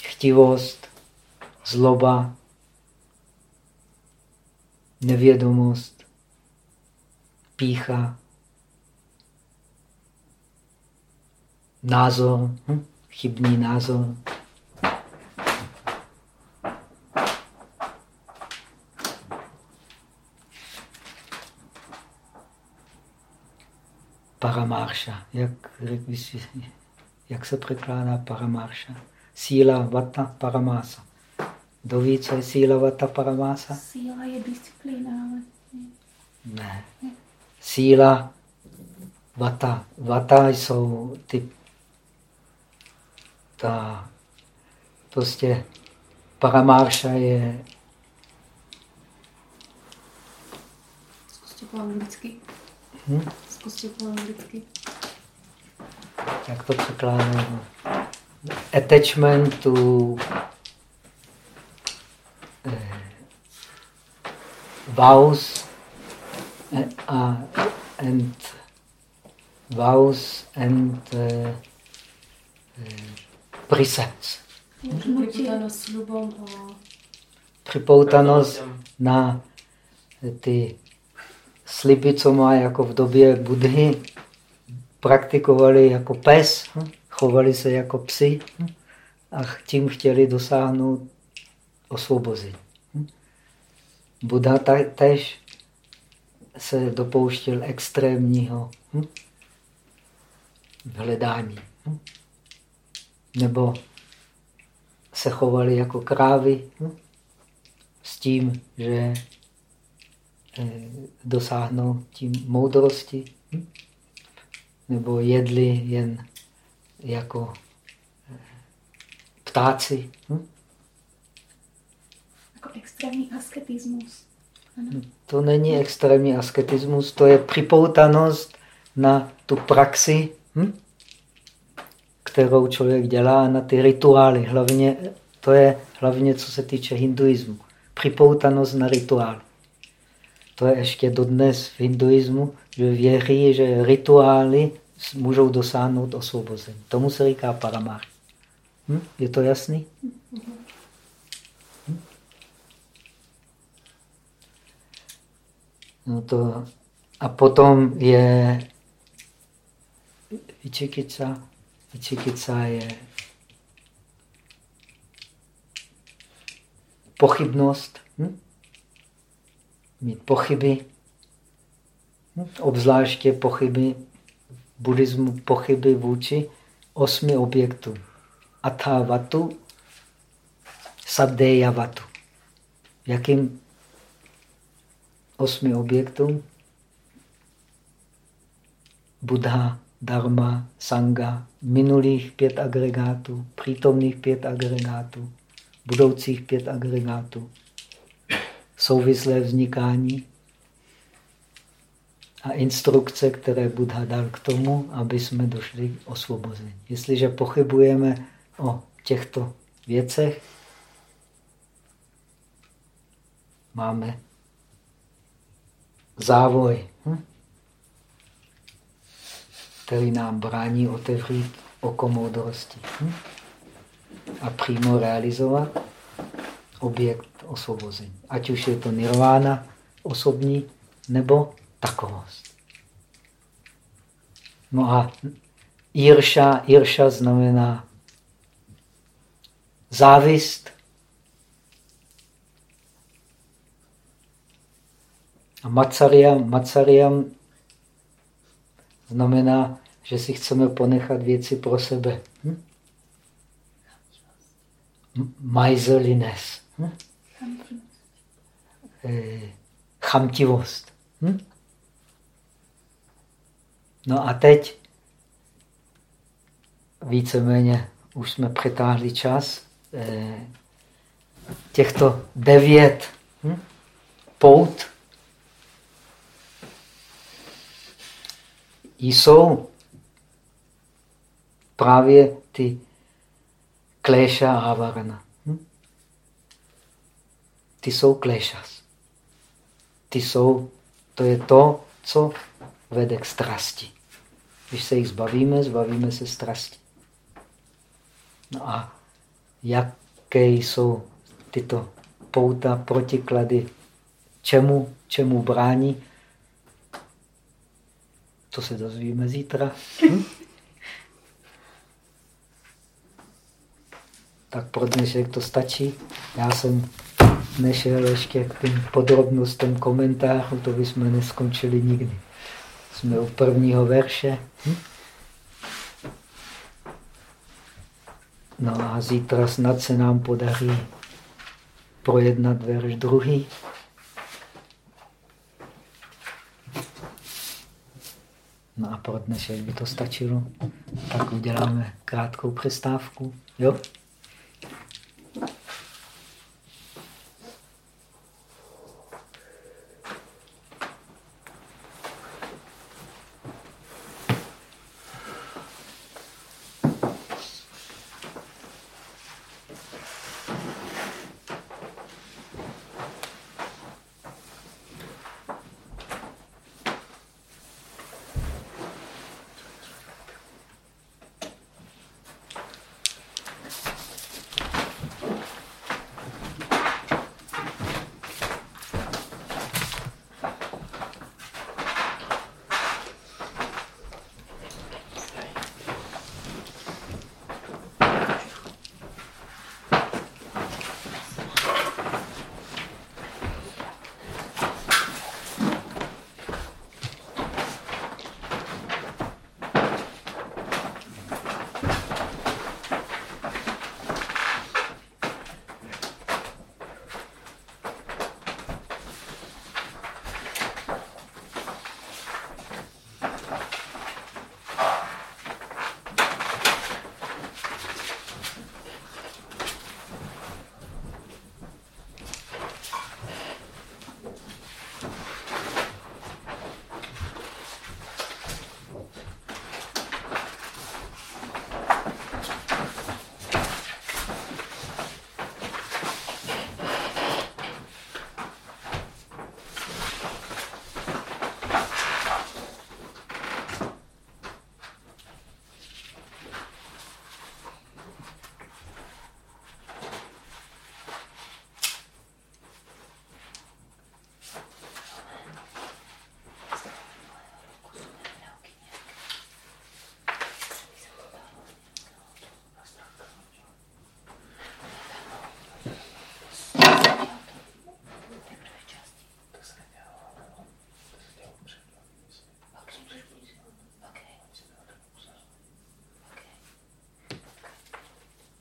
Chtivost, zloba, nevědomost, pícha, názor, hm? chybný názor. Paramarša. Jak, jak se překládá paramarša? Síla, vata, paramása. Kdo ví, co je síla vata paramása? Síla je disciplína. Ne. Síla vata. Vata jsou ty ta prostě paramárša je Zkuste po anglicky. Hm? Zkuste po anglicky. Jak to překládáme? Attachment to vows uh, and vows and uh, uh, precepts. Připoutanost na ty sliby, co má jako v době Budhy, praktikovali jako pes, hm? chovali se jako psi hm? a tím chtěli dosáhnout osvobození. Buddha tež se dopouštěl extrémního hm? hledání. Hm? Nebo se chovali jako krávy hm? s tím, že eh, dosáhnou tím moudrosti. Nebo jedli jen jako eh, ptáci. Hm? Extrémní asketismus. Ano. To není extrémní asketismus, to je připoutanost na tu praxi, hm? kterou člověk dělá, na ty rituály. Hlavně, to je hlavně, co se týče hinduismu. Připoutanost na rituály. To je ještě dodnes v hinduismu, že věří, že rituály můžou dosáhnout osvobození. Tomu se říká paramár. Hm? Je to jasný? Hm? No to, a potom je vyčikica. Vyčikica je pochybnost. Hm? Mít pochyby. Hm? Obzvláště pochyby buddhismu pochyby vůči osmi objektům. Athavatu, Sabdeyavatu. Jakým osmi objektům? Buddha, Dharma, Sangha, minulých pět agregátů, přítomných pět agregátů, budoucích pět agregátů, souvislé vznikání a instrukce, které Buddha dal k tomu, aby jsme došli k osvobození. Jestliže pochybujeme o těchto věcech, máme závoj, hm? který nám brání otevřít oko moudrosti hm? a přímo realizovat objekt osvobození. Ať už je to nirvána osobní, nebo takovost. No a Irša, Irša znamená závist. A Matsariam, Matsariam znamená, že si chceme ponechat věci pro sebe. Hm? Majzelines. Hm? Chamtivost. Hm? No a teď víceméně už jsme přetáhli čas. Eh, těchto devět hm, pout jsou právě ty kléša a avarana. Hm? Ty jsou kléšas. Ty jsou, to je to, co vede k strasti. Když se jich zbavíme, zbavíme se strasti. No a jaké jsou tyto pouta, protiklady, čemu, čemu brání, to se dozvíme zítra. Hm? Tak pro dnešek to stačí. Já jsem nešel ještě k těm podrobnostem komentářů, to bychom neskončili nikdy. Jsme u prvního verše. Hm? No a zítra snad se nám podaří projednat verš druhý. No a pro dnešek by to stačilo. Tak uděláme krátkou přestávku. Jo?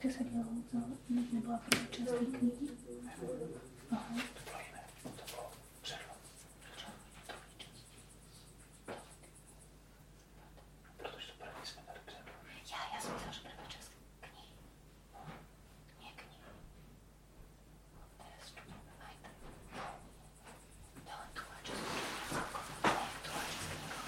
Ty se dělalo, to nebyla první část té knihy. Aha. Já, já jsem myslela, že první část knihy. Nie knihy. To je stupňové majte. To je druhá část knihy. Ne, druhá část knihy.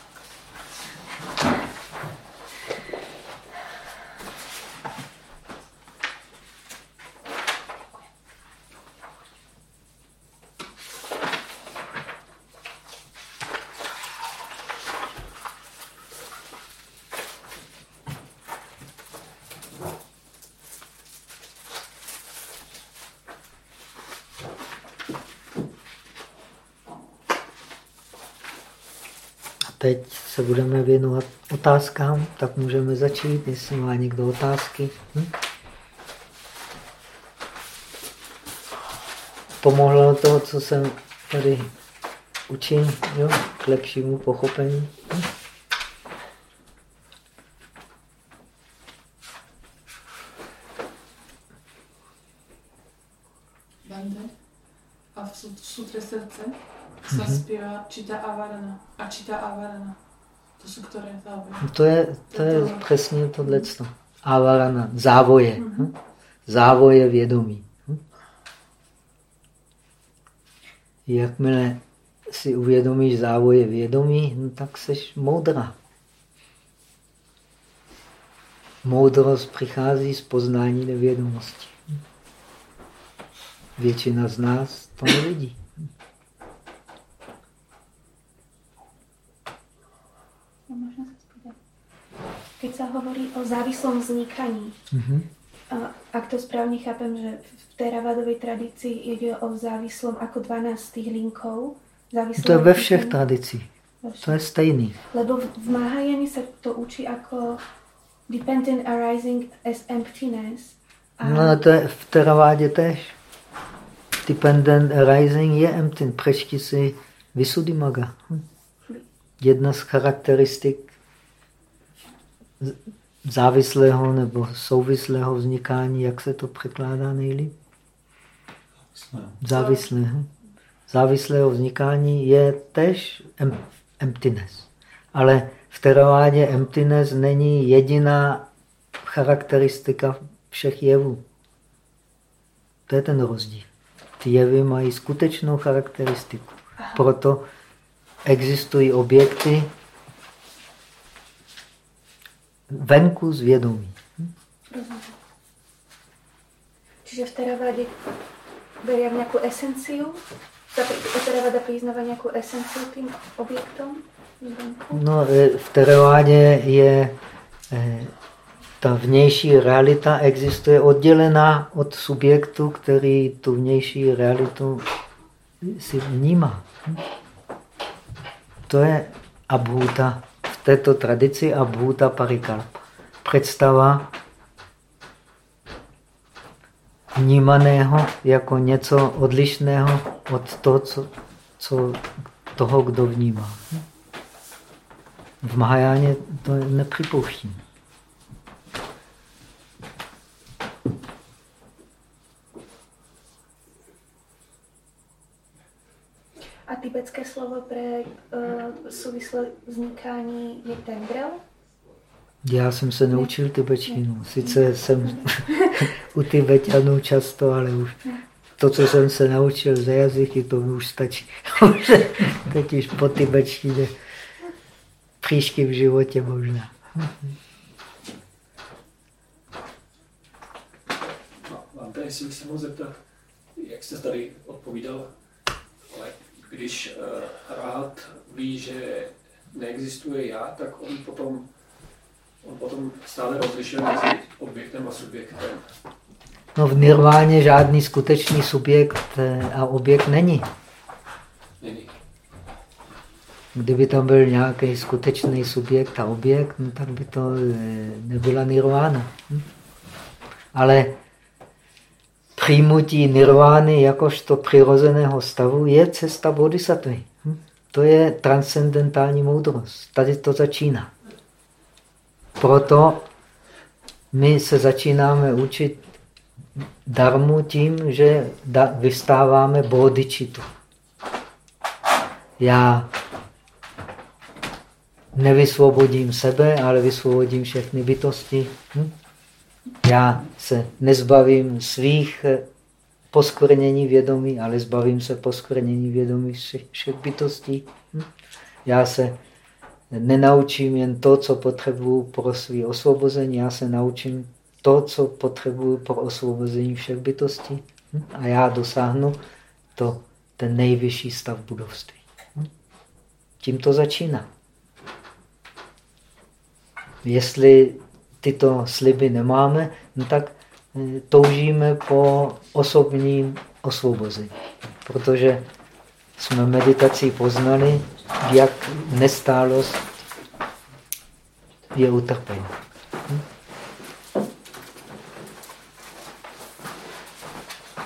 A teď se budeme věnovat otázkám, tak můžeme začít, jestli má někdo otázky. Hm? Pomohlo to, co jsem tady učil, jo? k lepšímu pochopení. Hm? Bande a v sut- sutře srdce sa zpívá Čita Avarana a Čita Avarana. To jsou které závěry? To je, to je přesně tohle. Avarana, závoje. Hm? Závoje vědomí. Hm? Jakmile si uvědomíš závoje vědomí, no tak jsi moudrá. Moudrost přichází z poznání nevědomosti. Většina z nás to nevidí. No, možno sa spýtať. Keď sa hovorí o závislom vznikaní, Mhm. a ak to správne chápem, že v Teravadovej tradícii ide o závislom ako 12 linkov. To je ve všech tradicích. Ve To je stejný. Lebo v Mahajani sa to učí ako dependent arising as emptiness. A No to je v teravádě tež. Dependent arising je empty. Přečti si Visuddhimagga. Hm. Jedna z charakteristik závislého nebo souvislého vznikání, jak se to překládá nejlíp? Závislého. Závislého vznikání je tež em, emptiness. Ale v teravádě emptiness není jediná charakteristika všech jevů. To je ten rozdíl. Ty jevy mají skutečnou charakteristiku. Proto existují objekty venku z vědomí. Rozumiem. Čiže v Teravade beria nejakú esenciu? Teravada priznáva nejakú esenciu tým objektom? zvonku? No, e, v teravádě je e, ta vnější realita existuje oddělená od subjektu, který tu vnější realitu si vnímá. Hm? To je abhuta. Této tradici abhuta parikalpa. Představa vnímaného jako něco odlišného od toho, co, co toho, kdo vnímá. V Mahajáně to nepřipouštím. A tibetské slovo pre uh, súvislé vznikání je tendrel? Já jsem se naučil tibetštinu. Sice jsem <laughs> u Tibetanů často, ale už to, co jsem se naučil za jazyky, to mi už stačí. <laughs> Teď už po tibetštině příšky v životě možná. No, vám tady si mohl zeptat, jak jste tady odpovídal, ale když uh, rád ví, že neexistuje já, tak on potom, on potom stále rozlišuje mezi objektem a subjektem. No v nirváně žádný skutečný subjekt eh, a objekt není. Není. Kdyby tam byl nějaký skutečný subjekt a objekt, no tak by to eh, nebyla nirvána. Hm? Ale přijmutí nirvány jakožto přirozeného stavu je cesta bodhisattvy. Hm? To je transcendentální moudrost. Tady to začíná. Proto my se začínáme učit darmu tím, že vystáváme bodičitu. Já nevysvobodím sebe, ale vysvobodím všechny bytosti. Hm? Já se nezbavím svých eh, poskvrnění vědomí, ale zbavím se poskvrnění vědomí všech bytostí. Hm? Já se nenaučím jen to, co potřebuju pro své osvobození, já se naučím to, co potřebuju pro osvobození všech bytostí. Hm? A já dosáhnu to, ten nejvyšší stav budovství. Hm? Tím to začíná. Jestli tyto sliby nemáme, no tak toužíme po osobním osvobození. Protože jsme meditací poznali, jak nestálost je utrpení.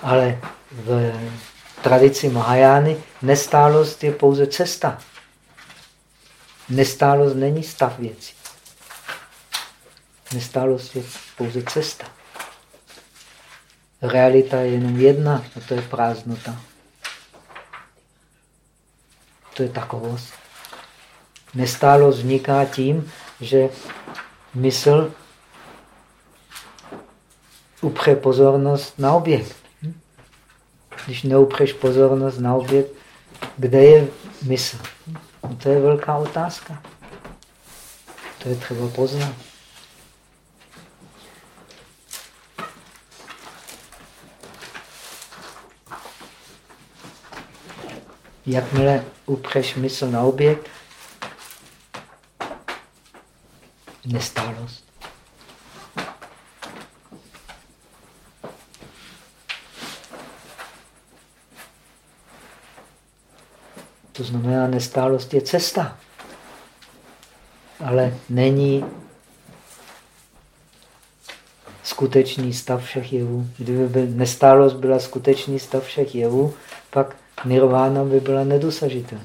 Ale v tradici Mahajány nestálost je pouze cesta. Nestálost není stav věcí. Nestálost je pouze cesta. Realita je jenom jedna a to je prázdnota. To je takovost. Nestálost vzniká tím, že mysl upře pozornost na objekt. Když neupřeš pozornost na objekt, kde je mysl? To je velká otázka. To je třeba poznat. Jakmile upřeš mysl na objekt, nestálost. To znamená, nestálost je cesta. Ale není skutečný stav všech jevů. Kdyby by nestálost byla skutečný stav všech jevů, pak nirvána by byla nedosažitelná.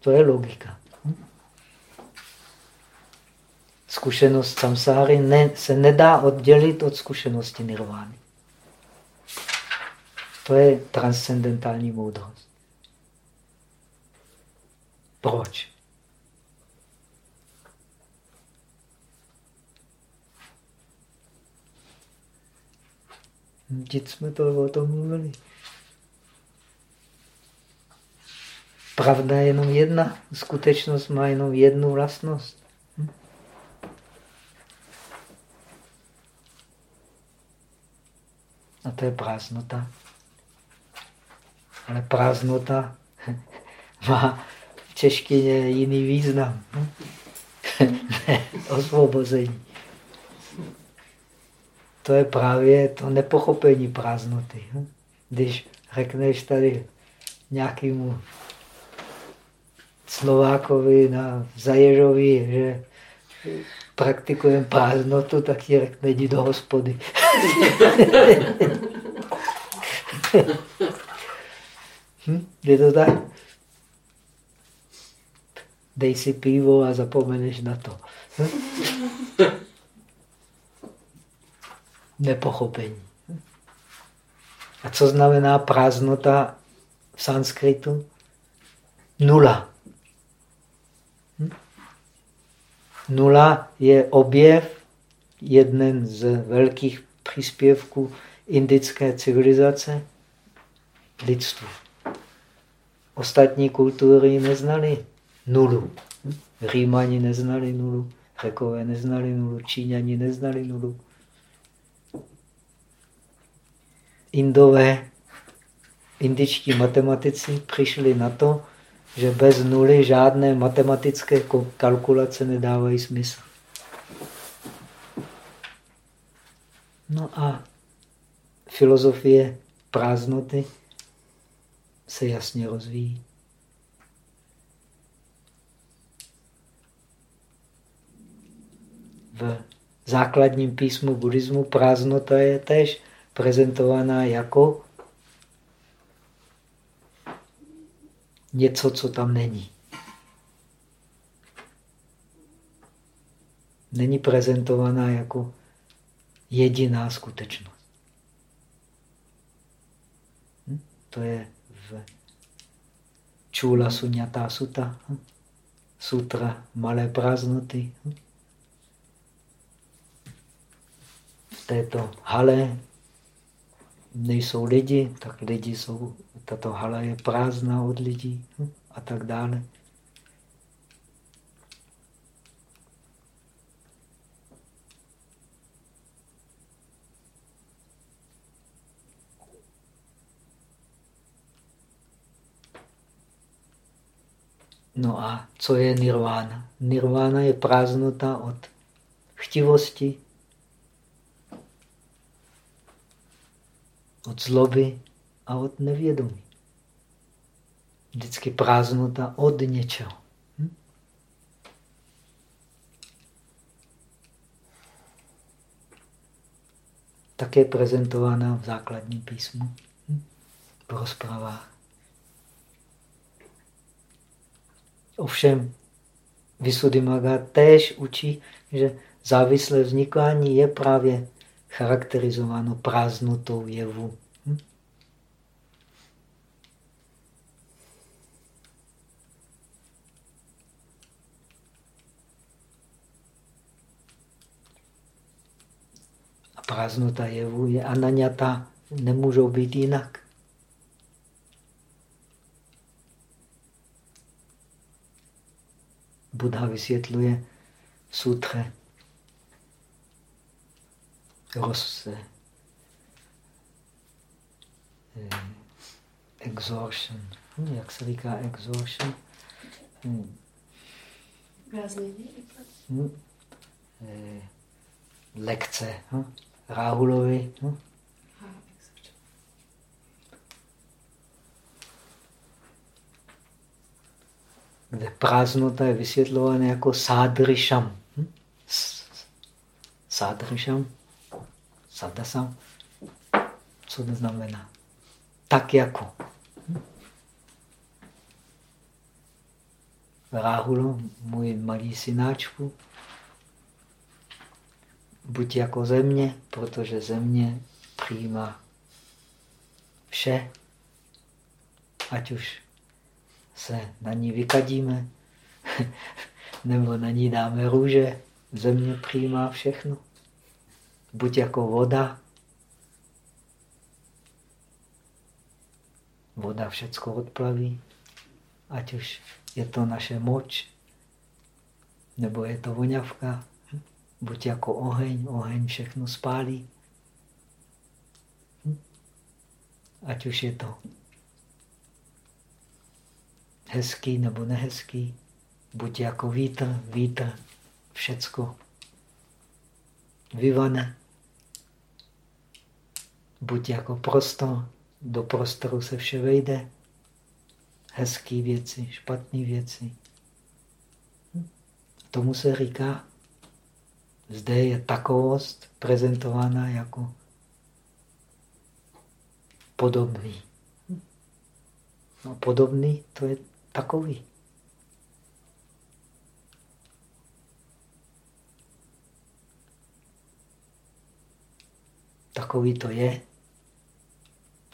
To je logika. Zkušenost samsáry ne, se nedá oddělit od zkušenosti nirvány. To je transcendentální moudrost. Proč? Teď jsme to o tom mluvili. Pravda je jenom jedna. Skutečnost má jenom jednu vlastnost. Hm? A to je prázdnota. Ale prázdnota <laughs> má v češtině jiný význam. Ne, osvobození. To je právě to nepochopení prázdnoty. Když řekneš tady nějakému Slovákovi na Zaježovi, že praktikujeme prázdnotu, tak ti řekne, jdi do hospody. <laughs> hm? Je to tak? Dej si pivo a zapomeneš na to. Hm? Nepochopení. A co znamená prázdnota v sanskritu? Nula. Nula je objev, jeden z velkých příspěvků indické civilizace, lidstvu. Ostatní kultury neznali nulu. Římani neznali nulu, Řekové neznali nulu, Číňani neznali nulu. Indové, indičtí matematici přišli na to, že bez nuly žádné matematické kalkulace nedávají smysl. No a filozofie prázdnoty se jasně rozvíjí. V základním písmu buddhismu prázdnota je tež prezentovaná jako něco, co tam není. Není prezentovaná jako jediná skutečnost. Hm? To je Čula Sunyata Sutta, hm? sutra malé prázdnoty. Hm? V této hale nejsou lidi, tak lidi jsou, tato hala je prázdná od lidí hm? a tak dále. No a co je nirvána? Nirvána je prázdnota od chtivosti, od zloby a od nevědomí. Vždycky prázdnota od něčeho. Hm? Také prezentována v základním písmu, hm? v rozpravách. Ovšem, Visuddhimagga též učí, že závislé vznikání je právě charakterizováno prázdnotou jevu. Hm? A prázdnota jevu je ananyata, nemůžou být jinak. Buddha vysvětluje v sutře roz, eh, exhaustion. Hm, jak se říká exhaustion? Hm. Hm. Eh, lekce. Hm? Rahulovi. Hm? Prázdnota je vysvětlována jako sádryšam. Hm? Sádryšam, sadasam, co to znamená? Tak jako. Hm? Ráhulo, můj malý synáčku, buď jako země, protože země přijímá vše, ať už se na ní vykadíme, <laughs> nebo na ní dáme růže, země přijímá všechno. Buď jako voda, voda všecko odplaví, ať už je to naše moč, nebo je to voňavka, buď jako oheň, oheň všechno spálí. Ať už je to hezký nebo nehezký, buď jako vítr, vítr, všecko vyvane, buď jako prostor, do prostoru se vše vejde, hezké věci, špatné věci. Tomu se říká, zde je takovost prezentována jako podobný. No, podobný to je takový. Takový to je.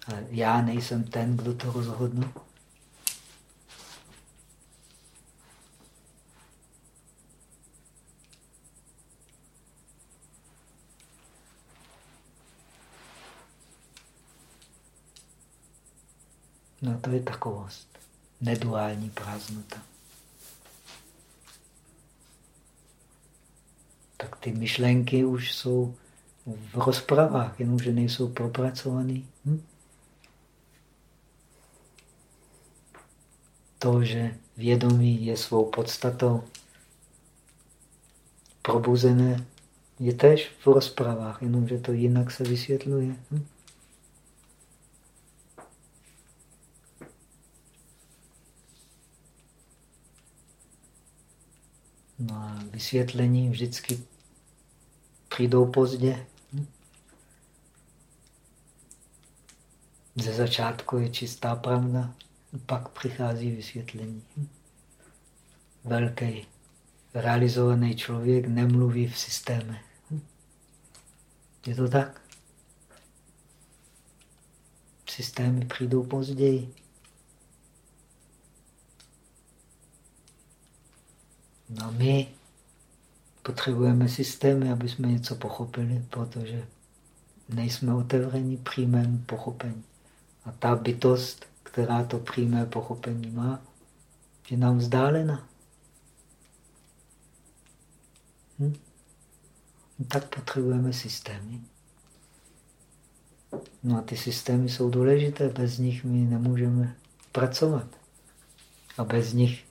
Ale já nejsem ten, kdo to rozhodnu. No to je takovost neduální prázdnota. Tak ty myšlenky už jsou v rozpravách, jenomže nejsou propracované. Hm? To, že vědomí je svou podstatou probuzené, je tež v rozpravách, jenomže to jinak se vysvětluje. Hm? No a vysvětlení vždycky přijdou pozdě. Ze začátku je čistá pravda, pak přichází vysvětlení. Velký realizovaný člověk nemluví v systémech. Je to tak? Systémy přijdou později. No my potřebujeme systémy, aby jsme něco pochopili, protože nejsme otevřeni přímému pochopení. A ta bytost, která to přímé pochopení má, je nám vzdálena. Hm? Tak potřebujeme systémy. No a ty systémy jsou důležité, bez nich my nemůžeme pracovat. A bez nich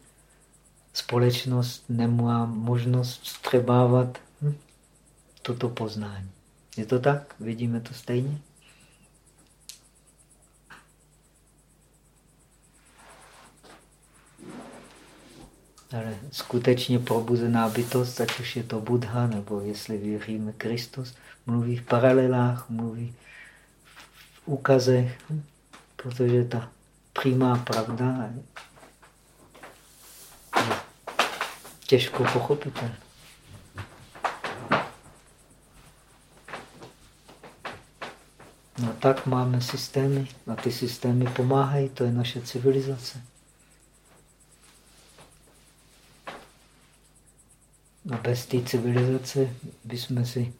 společnost nemá možnost střebávat hm, toto poznání. Je to tak? Vidíme to stejně? Ale skutečně probuzená bytost, ať už je to Buddha, nebo jestli věříme Kristus, mluví v paralelách, mluví v úkazech, hm, protože ta přímá pravda těžko pochopitelné. No tak máme systémy a ty systémy pomáhají, to je naše civilizace. A bez té civilizace bychom si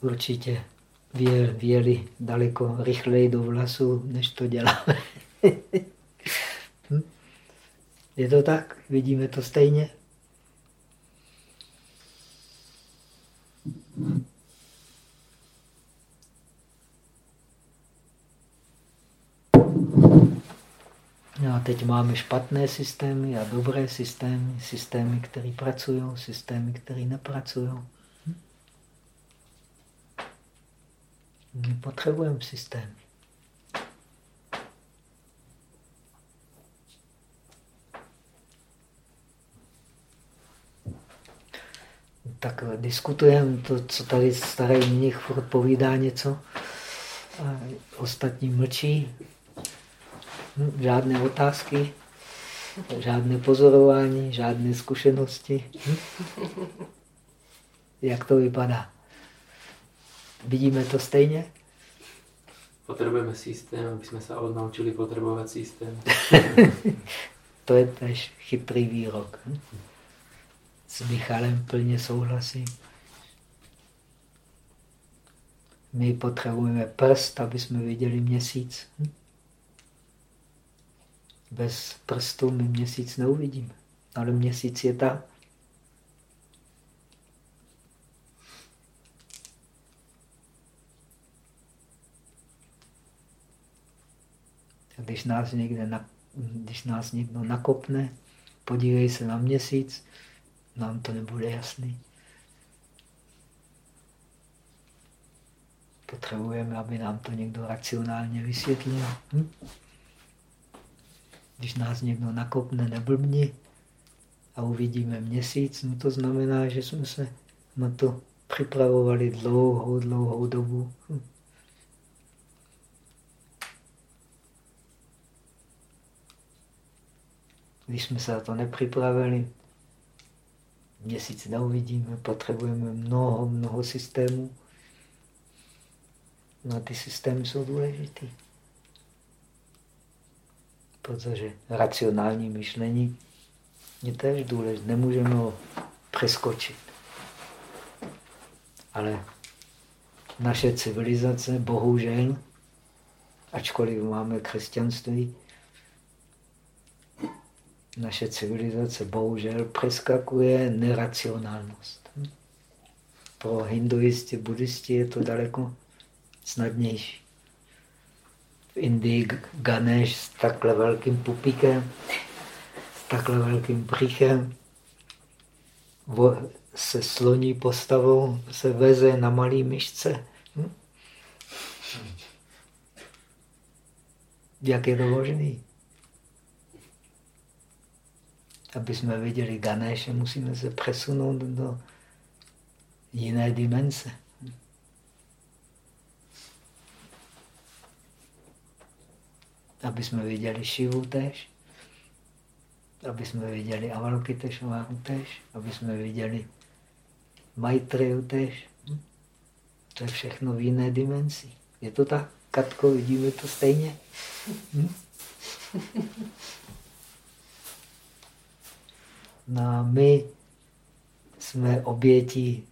určitě věli daleko rychleji do vlasu, než to děláme. <laughs> Je to tak? Vidíme to stejně? No a teď máme špatné systémy a dobré systémy, systémy, které pracují, systémy, které nepracují. My potřebujeme systémy. Tak diskutujeme to, co tady starý mnich furt povídá něco. A ostatní mlčí. Hm, žádné otázky, žádné pozorování, žádné zkušenosti. Hm? Jak to vypadá? Vidíme to stejně? Potřebujeme systém, aby jsme se odnaučili potřebovat systém. <laughs> to je tež chytrý výrok. S Michalem plně souhlasím. My potřebujeme prst, aby jsme viděli měsíc. Hm? Bez prstu my měsíc neuvidíme, ale měsíc je tam. Když nás, někde když nás někdo nakopne, podívej se na měsíc, nám to nebude jasný. Potřebujeme, aby nám to někdo racionálně vysvětlil. Hm? Když nás někdo nakopne, neblbni a uvidíme měsíc, no to znamená, že jsme se na to připravovali dlouhou, dlouhou dobu. Hm? Když jsme se na to nepřipravili, měsíc neuvidíme, potřebujeme mnoho, mnoho systémů. No a ty systémy jsou důležité. Protože racionální myšlení je též důležité. Nemůžeme ho přeskočit. Ale naše civilizace, bohužel, ačkoliv máme křesťanství, naše civilizace bohužel přeskakuje neracionálnost. Pro hinduisty, buddhisti je to daleko snadnější. V Indii Ganesh s takhle velkým pupíkem, s takhle velkým břichem, se sloní postavou se veze na malý myšce. Hm? Jak je to možné? Aby jsme viděli Ganéše, musíme se přesunout do jiné dimenze. Aby jsme viděli Šivu tež, aby jsme viděli Avalokiteshváru tež, aby jsme viděli Maitreju tež. Hm? To je všechno v jiné dimenzi. Je to tak? Katko, vidíme to stejně? Hm? No a my jsme obětí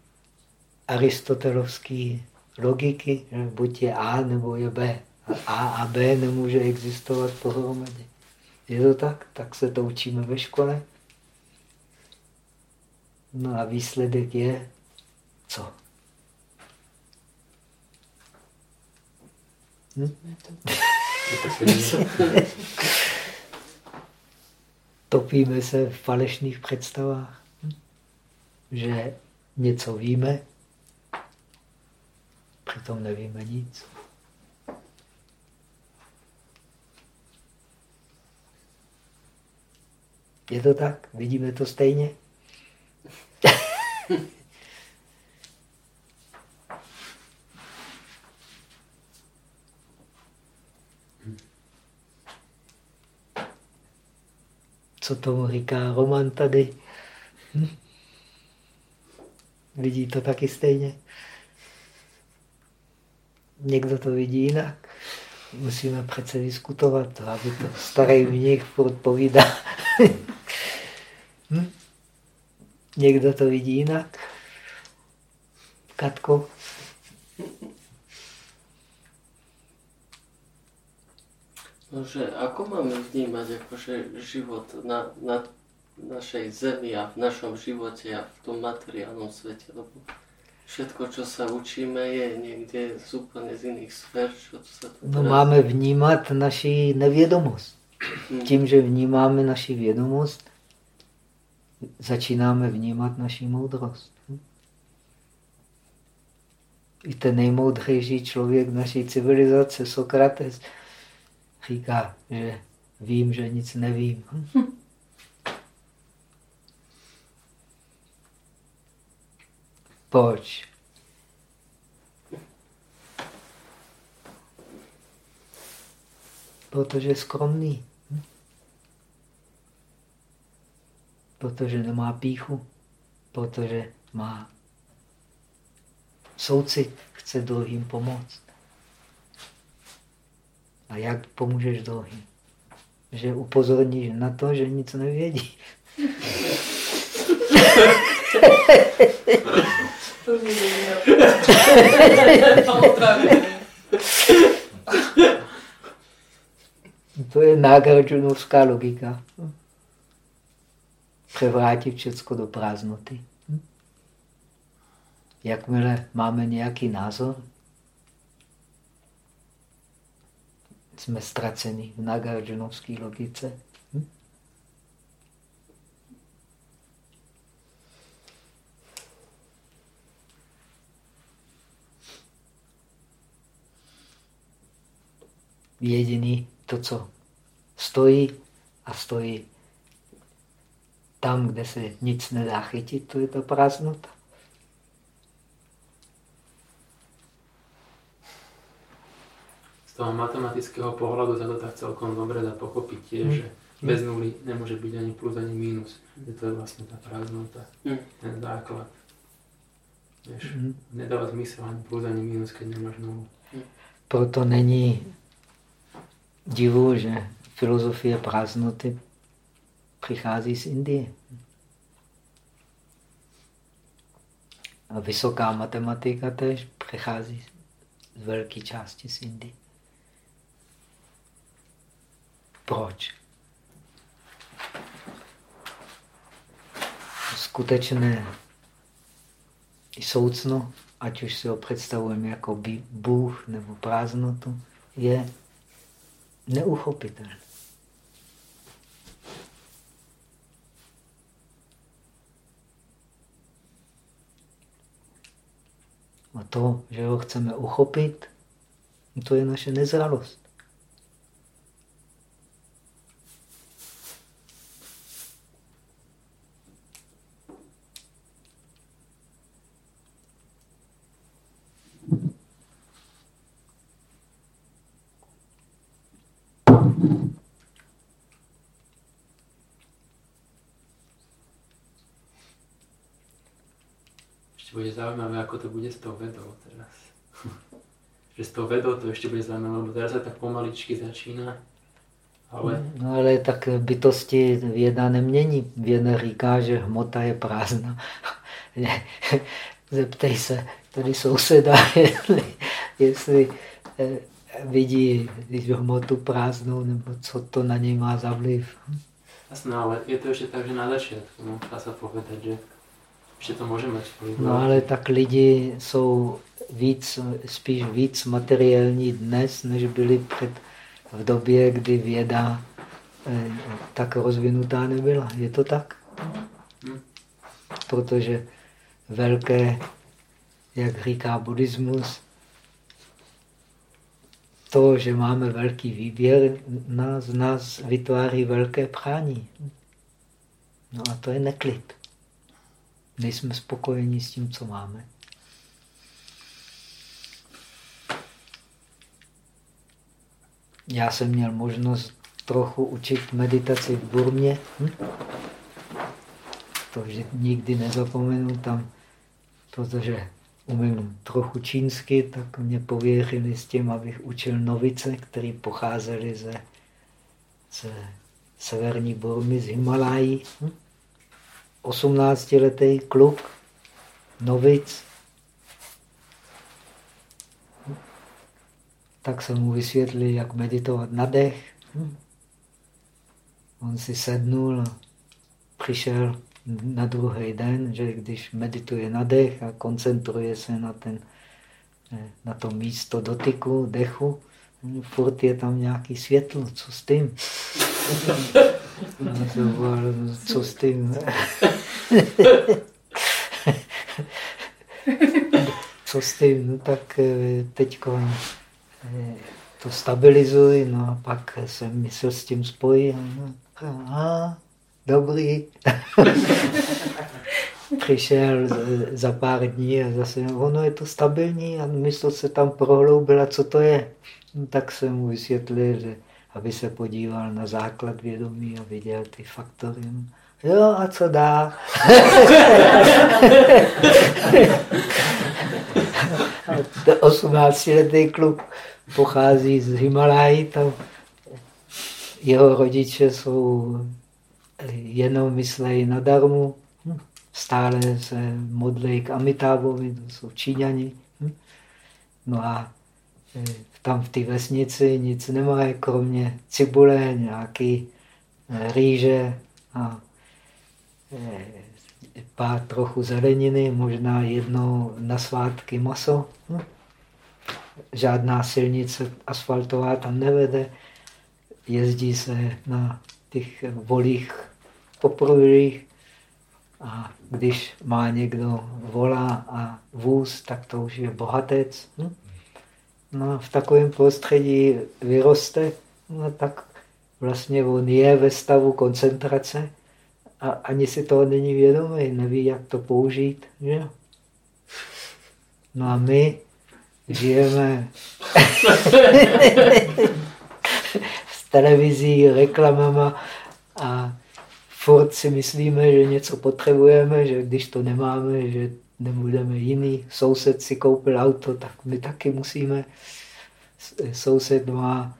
aristotelovské logiky, že buď je A nebo je B. A a B nemůže existovat pohromadě. Je to tak? Tak se to učíme ve škole. No a výsledek je co? Hm? <laughs> Topíme se v falešných představách, hm? že něco víme, přitom nevíme nic. Je to tak? Vidíme to stejně? <laughs> Co tomu říká Roman tady? Hm? Vidí to taky stejně? Někdo to vidí jinak? Musíme přece diskutovat, aby to starý mnich furt povídá. hm? Někdo to vidí jinak? Katko? No, že ako máme vnímať akože život na, na našej zemi a v našom živote a v tom materiálnom svete, lebo všetko, čo sa učíme, je niekde z úplne z iných sfér, čo sa tu No máme vnímat naši nevědomost. Hm. Tím, že vnímáme naši vědomost, začínáme vnímat naši moudrost. I ten nejmoudřejší člověk naší civilizace, Sokrates, říká, že vím, že nic nevím. Proč? Protože je skromný. Protože nemá píchu. Protože má soucit, chce druhým pomoct. A jak pomůžeš druhým? Že upozorníš na to, že nic nevědí. To je Nagarjunovská logika. Převrátit všechno do prázdnoty. Jakmile máme nějaký názor, jsme ztraceni v Nagarjunovské logice. Hm? Jediný to, co stojí a stojí tam, kde se nic nedá chytit, to je ta prázdnota. Toho matematického pohľadu sa to tak celkom dobre dá pochopiť tiež, Mm. že bez nuly nemôže byť ani plus, ani mínus. Že to je vlastne tá prázdnota, Hm. ten základ. Vieš, Mhm. nedáva zmysel ani plus, ani mínus, keď nemáš nulu. Proto není divu, že filozofie prázdnoty přichází z Indie. A vysoká matematika tež přichází z velké části z Indie. Proč? Skutečné soucno, ať už si ho představujeme jako Bůh nebo prázdnotu, je neuchopitelné. A to, že ho chceme uchopit, to je naše nezralost. Ještě bude zaujímavé, ako to bude s tou vedou teraz. <laughs> že s tou vedou to ještě bude zaujímavé, lebo teraz sa tak pomaličky začíná. Ale... No ale tak bytosti věda nemění. Věda říká, že hmota je prázdná. <laughs> Zeptej se tady souseda, <laughs> jestli, jestli eh, vidí když hmotu prázdnou, nebo co to na něj má za vliv. Jasné, ale je to ještě tak, že na začátku, no, dá se povedat, že ještě to může mít vliv. No ale tak lidi jsou víc, spíš víc materiální dnes, než byli před v době, kdy věda eh, tak rozvinutá nebyla. Je to tak? Protože velké, jak říká buddhismus, to, že máme velký výběr, nás, nás vytváří velké prání. No a to je neklid. Nejsme spokojeni s tím, co máme. Já jsem měl možnost trochu učit meditaci v Burmě. Hm? To že nikdy nezapomenu tam, protože umím trochu čínsky, tak mě pověřili s tím, abych učil novice, které pocházely ze, ze severní Burmy, z Himalají. Hm? 18-letý kluk, novic, tak jsem mu vysvětlil, jak meditovat na dech. On si sednul a přišel na druhý den, že když medituje na dech a koncentruje se na, ten, na to místo dotyku, dechu, furt je tam nějaký světlo, co s tím? Co s tím? co s tím? No tak eh, teď to stabilizuj, no a pak se mysl s tím spojí. No, a, dobrý. Přišel za pár dní a zase, ono je to stabilní a mysl se tam prohloubila, co to je. No, tak jsem mu vysvětlil, že aby se podíval na základ vědomí a viděl ty faktory. Jo, a co dá? a 18-letý kluk pochází z Himalají, tam jeho rodiče jsou jenom myslejí na darmu, stále se modlí k Amitábovi, to jsou Číňani. Hm. No a e, tam v té vesnici nic nemají, kromě cibule, nějaký e, rýže a e, pár trochu zeleniny, možná jednou na svátky maso. Hm žádná silnice asfaltová tam nevede. Jezdí se na těch volích poprojích a když má někdo volá a vůz, tak to už je bohatec. Hm? No v takovém prostředí vyroste, no tak vlastně on je ve stavu koncentrace a ani si toho není vědomý, neví, jak to použít. Že? No a my žijeme <laughs> s televizí, reklamama a furt si myslíme, že něco potřebujeme, že když to nemáme, že nebudeme jiný. Soused si koupil auto, tak my taky musíme. Soused má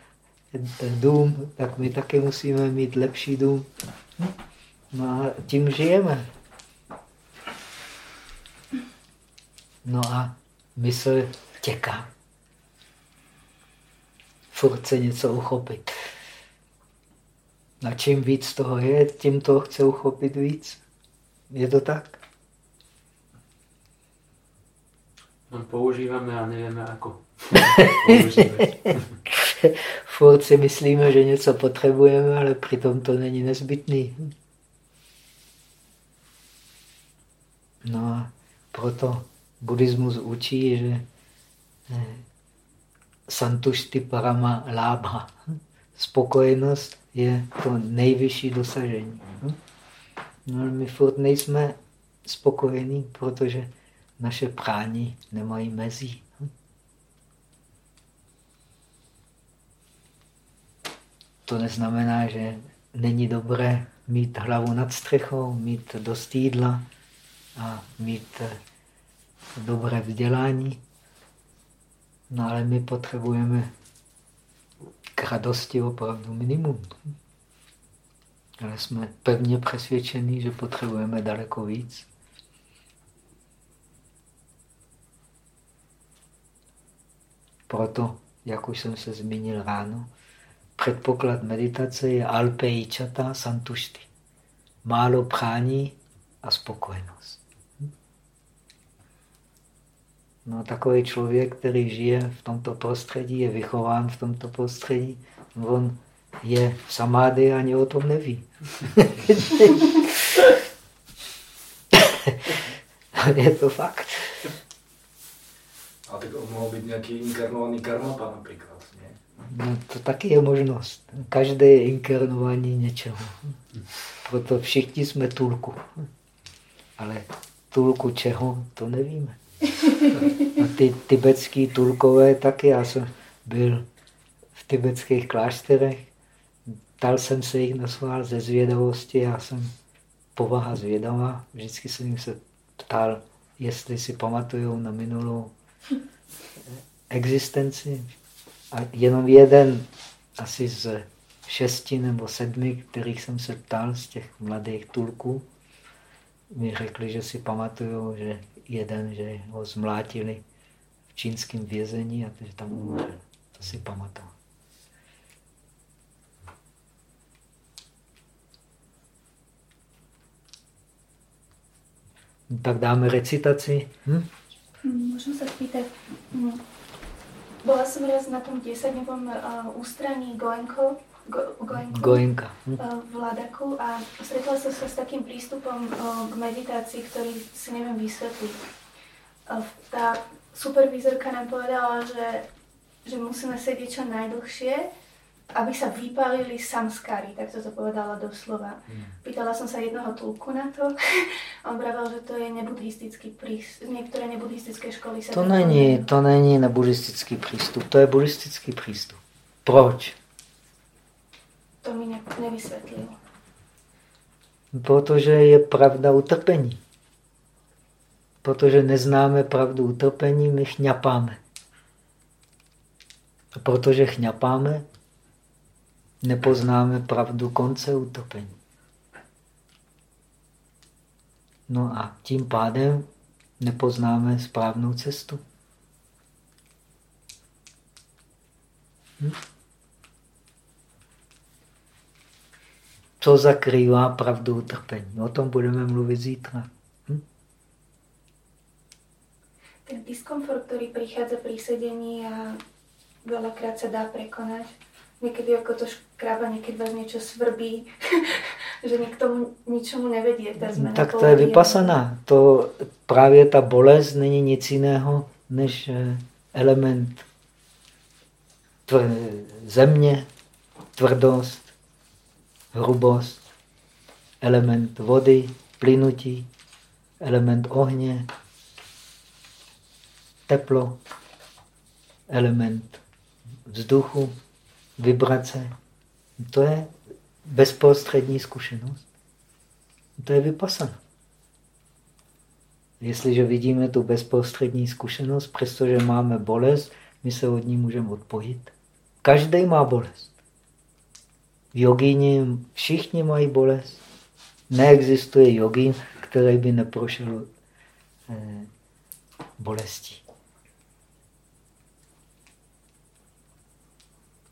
dům, tak my taky musíme mít lepší dům. No a tím žijeme. No a mysl těká. Furt se něco uchopit. A čím víc toho je, tím to chce uchopit víc. Je to tak? No, používáme a nevíme jako. <laughs> Furt si myslíme, že něco potřebujeme, ale přitom to není nezbytný. No a proto buddhismus učí, že santušty parama lábha. Spokojenost je to nejvyšší dosažení. No ale my furt nejsme spokojení, protože naše prání nemají mezí. to neznamená, že není dobré mít hlavu nad střechou, mít dost jídla a mít eh, dobré vzdělání. No ale my potřebujeme k radosti opravdu minimum. Ale jsme pevně přesvědčení, že potřebujeme daleko víc. Proto, jak už jsem se zmínil ráno, předpoklad meditace je alpeičata santušty. Málo prání a spokojenost. No, takový člověk, který žije v tomto prostředí, je vychován v tomto prostředí, on je v samády ani o tom neví. <laughs> je to fakt. A tak mohou být nějaký inkarnovaný karmapa například, ne? No, to taky je možnost. Každý je inkarnování něčeho. Proto všichni jsme tulku. Ale tulku čeho, to nevíme. A ty tibetský tulkové taky. Já jsem byl v tibetských klášterech. Ptal jsem se jich na svál ze zvědavosti. Já jsem povaha zvědavá. Vždycky jsem jim se ptal, jestli si pamatují na minulou existenci. A jenom jeden asi z šesti nebo sedmi, kterých jsem se ptal z těch mladých tulků, mi řekli, že si pamatuju, že jeden, že ho zmlátili v čínském vězení a že tam umřel. To si pamatuju. Tak dáme recitaci. Hm? Môžem sa spýtať, hm, bola som raz na tom 10-dňovom uh, ústraní Goenko, Go, Goenko, Goenka. Hm? v Ladaku a stretla som sa s takým prístupom uh, k meditácii, ktorý si neviem vysvetliť. Uh, tá supervizorka nám povedala, že, že musíme sedieť čo najdlhšie, aby sa vypalili samskári, tak to to povedala doslova. Hmm. Pýtala som sa jednoho tulku na to. <laughs> On vravel, že to je nebuddhistický prístup. Niektoré nebuddhistické školy sa... To není, to není na buddhistický přístup, to je buddhistický přístup. Proč? To mi ne, nevysvetlil. Protože je pravda utrpení. Protože neznáme pravdu utrpení, my chňapáme. A protože chňapáme, nepoznáme pravdu konce utrpení. No a tím pádem nepoznáme správnou cestu. Hm? Co zakrývá pravdu utrpení? O tom budeme mluvit zítra. Hm? Ten diskomfort, ktorý prichádza pri sedení a veľakrát sa dá prekonať. Niekedy ako to škrába, niekedy vás niečo svrbí, <laughs> že k tomu ničomu nevedie tá zmena. Tak to je vypasaná. To právě ta bolest není nic jiného než eh, element tv- země, tvrdost, hrubost, element vody, plynutí, element ohně, teplo, element vzduchu, vibrace. To je bezprostřední zkušenost. To je vypasana. Jestliže vidíme tu bezprostřední zkušenost, přestože máme bolest, my se od ní můžeme odpojit. Každý má bolest. V jogíni všichni mají bolest. Neexistuje jogín, který by neprošel eh, bolestí.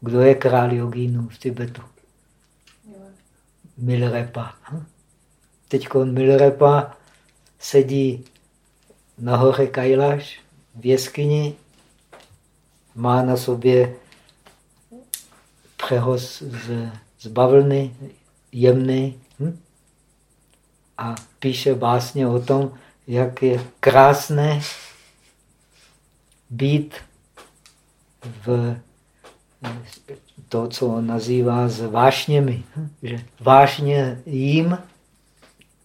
Kdo je král jogínů v Tibetu? Milrepa. Hm? Teď Milrepa sedí na hoře Kailaš v jeskyni, má na sobě přehoz z, z bavlny, jemný, hm? a píše básně o tom, jak je krásné být v to, co nazývá s vášněmi. Že vášně jim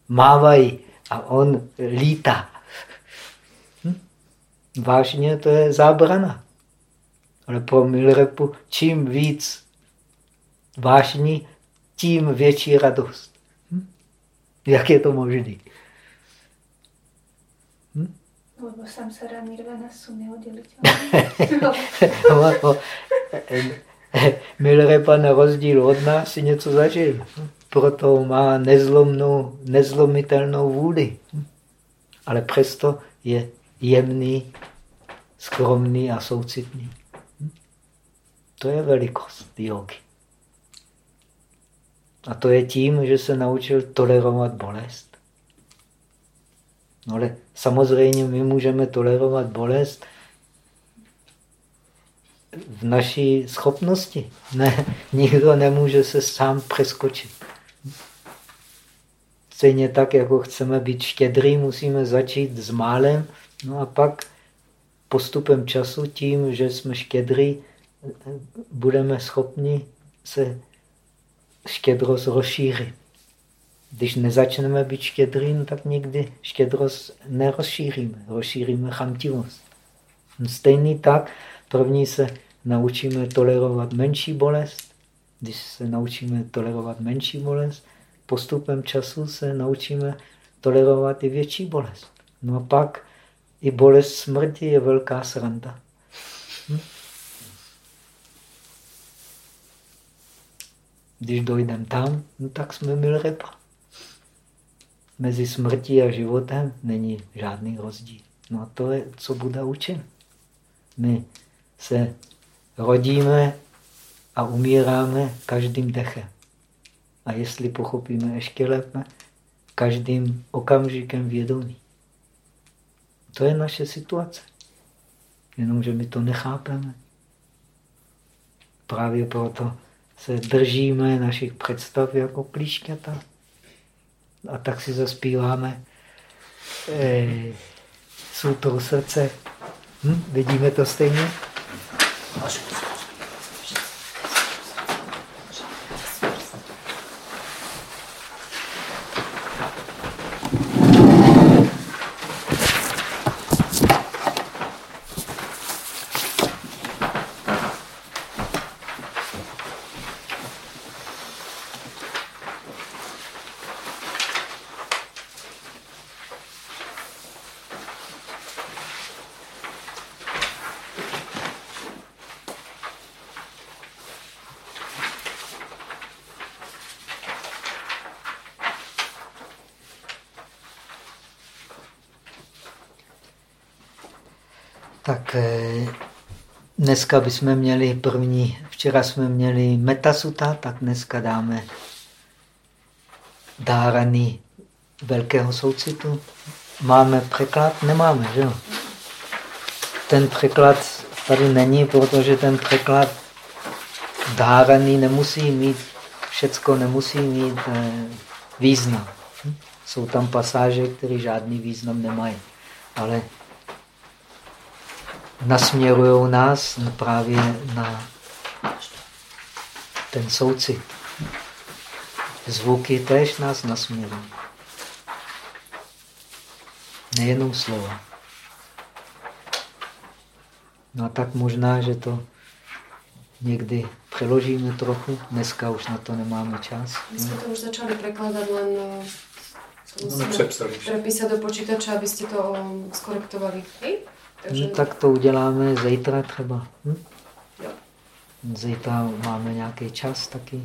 mávají a on lítá. Hm? Vážně to je zábrana. Ale pro Milrepu čím víc vášní, tím větší radost. Hm? Jak je to možné? Lebo samsara nirvana sú neoddělitelné. Milerepa na rozdíl od nás si něco zažil. Proto má nezlomnou, nezlomitelnou vůli. Ale přesto je jemný, skromný a soucitný. To je velikost jogy. A to je tím, že se naučil tolerovat bolest. No ale samozřejmě my můžeme tolerovat bolest v naší schopnosti. Ne, <laughs> nikdo nemůže se sám přeskočit. Stejně tak, jako chceme být štědrý, musíme začít s málem, no a pak postupem času tím, že jsme štědrý, budeme schopni se štědrost rozšířit. Když nezačneme být štědrý, no tak nikdy štědrost nerozšíříme. Rozšíříme chamtivost. No stejný tak, první se naučíme tolerovat menší bolest. Když se naučíme tolerovat menší bolest, postupem času se naučíme tolerovat i větší bolest. No a pak i bolest smrti je velká sranda. Hm? Když dojdeme tam, no tak jsme mil repa. Mezi smrtí a životem není žádný rozdíl. No a to je, co Buda učil. My se rodíme a umíráme každým dechem. A jestli pochopíme ještě lépe, každým okamžikem vědomí. To je naše situace. Jenomže my to nechápeme. Právě proto se držíme našich představ jako plíšťata. A tak si zaspíváme eh, sutru srdce. Hm? Vidíme to stejně? Tak eh, dneska bychom měli první, včera jsme měli metasuta, tak dneska dáme dáraný velkého soucitu. Máme překlad? Nemáme, že jo? Ten překlad tady není, protože ten překlad dáraný nemusí mít, všecko nemusí mít eh, význam. Hm? Jsou tam pasáže, které žádný význam nemají. Ale nasměrují nás právě na ten soucit. Zvuky též nás nasměrují. Nejenom slova. No a tak možná, že to někdy přeložíme trochu. Dneska už na to nemáme čas. My jsme to už začali překládat, len no, musíme prepísat do počítače, abyste to skorektovali. Hej? Takže... No, tak to uděláme zítra třeba. Hm? Zítra máme nějaký čas taky,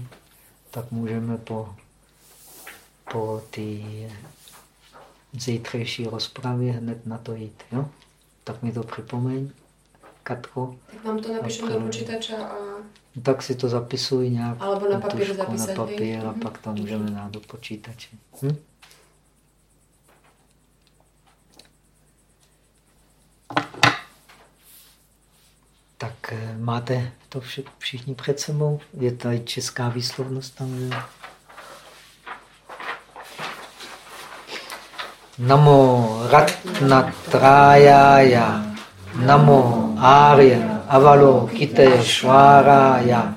tak můžeme po, po ty zítřejší rozpravě hned na to jít. Jo? Tak mi to připomeň, Katko. Tak vám to napíšu do počítače a... No, tak si to zapisuj nějak Alebo na papír na papír a pak to můžeme dát do počítače. Hm? Tak eh, máte to všichni před sebou? Je tady česká výslovnost tam? Namo Ratnatrayaya Namo Arya Avalokite Shvaraya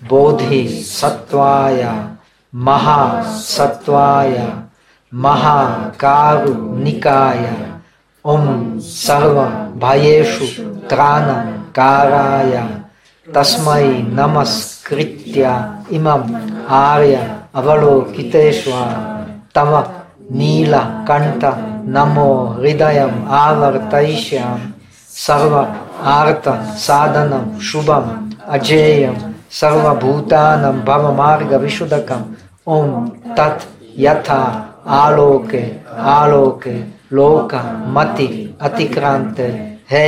Bodhi Sattvaya Maha Sattvaya Maha Karu Nikaya Om Sarva Bhayeshu Tranam काराय तस्मै नमस्कृत्य इमम् आर्य अवलोकितेष्वा तम नीलकण्ठ नमो हृदयम् आवर्तयिष्यामि सर्व आर्त साधनं शुभम् अजेयं सर्वभूतानं भवमार्गविशुदकम् ॐ तत् यथा आलोके आलोके लोक मति अतिक्रांत हे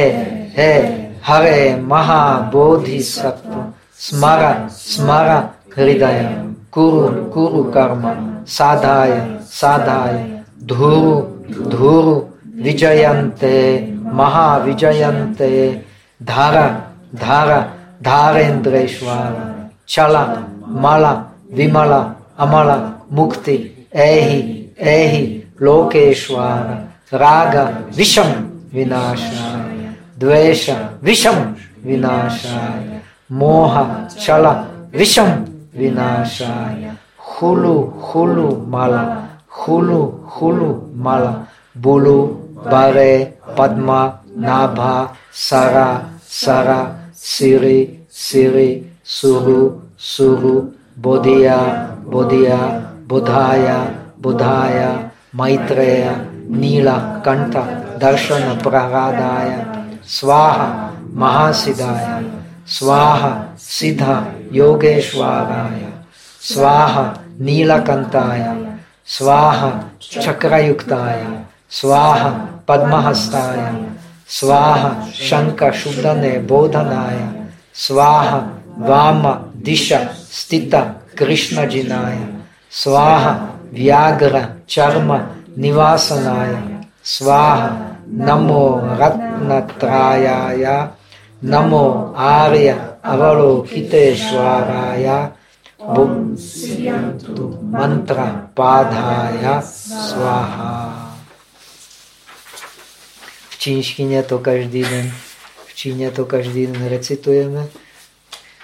है हरे महाबोधिसत्व। स्मर स्मर हृदय। कुरु कुरु कर्म। साधाय साधाय। धूरु धूरु, विजयन्ते, महाविजयन्ते। धार धार, धारेन्द्रेश्वर। चल, मल, विमल, अमल, मुक्ति, एहि ऐहि लोकेश्वर। राग, विषम, विनाश। द्वेष विषम विनाशाय। मोह छल विषम विनाशाय। हुलु हुलु, माला, हुलु हुलु, माला। बुलु, बरे, पद्मा, नाभा, सरा सरा, सिरी सिरी सुरु सुरु बोधिया बोधिया, बुधाया बुधाया, मैत्रेय, नीला, कंठ, दर्शन, प्रहलादाया। स्वाहा महासिद्धाय, स्वाहा सिद्धा योगेश्वराय, स्वाहा नीलकंताय, स्वाहा चक्रयुक्ताय, स्वाहा पद्महस्ताय, स्वाहा शुद्धने बोधनाय, स्वाहा वाम दिशा स्थित कृष्ण जिनाय स्वाहा व्याघ्र चर्म निवासनाय, स्वाहा Namo Ratnatrayaya, Namo Arya Avalokiteshwaraya, Bum Mantra Padhaya Svaha. V čínštině to každý den, v Číně to každý den recitujeme.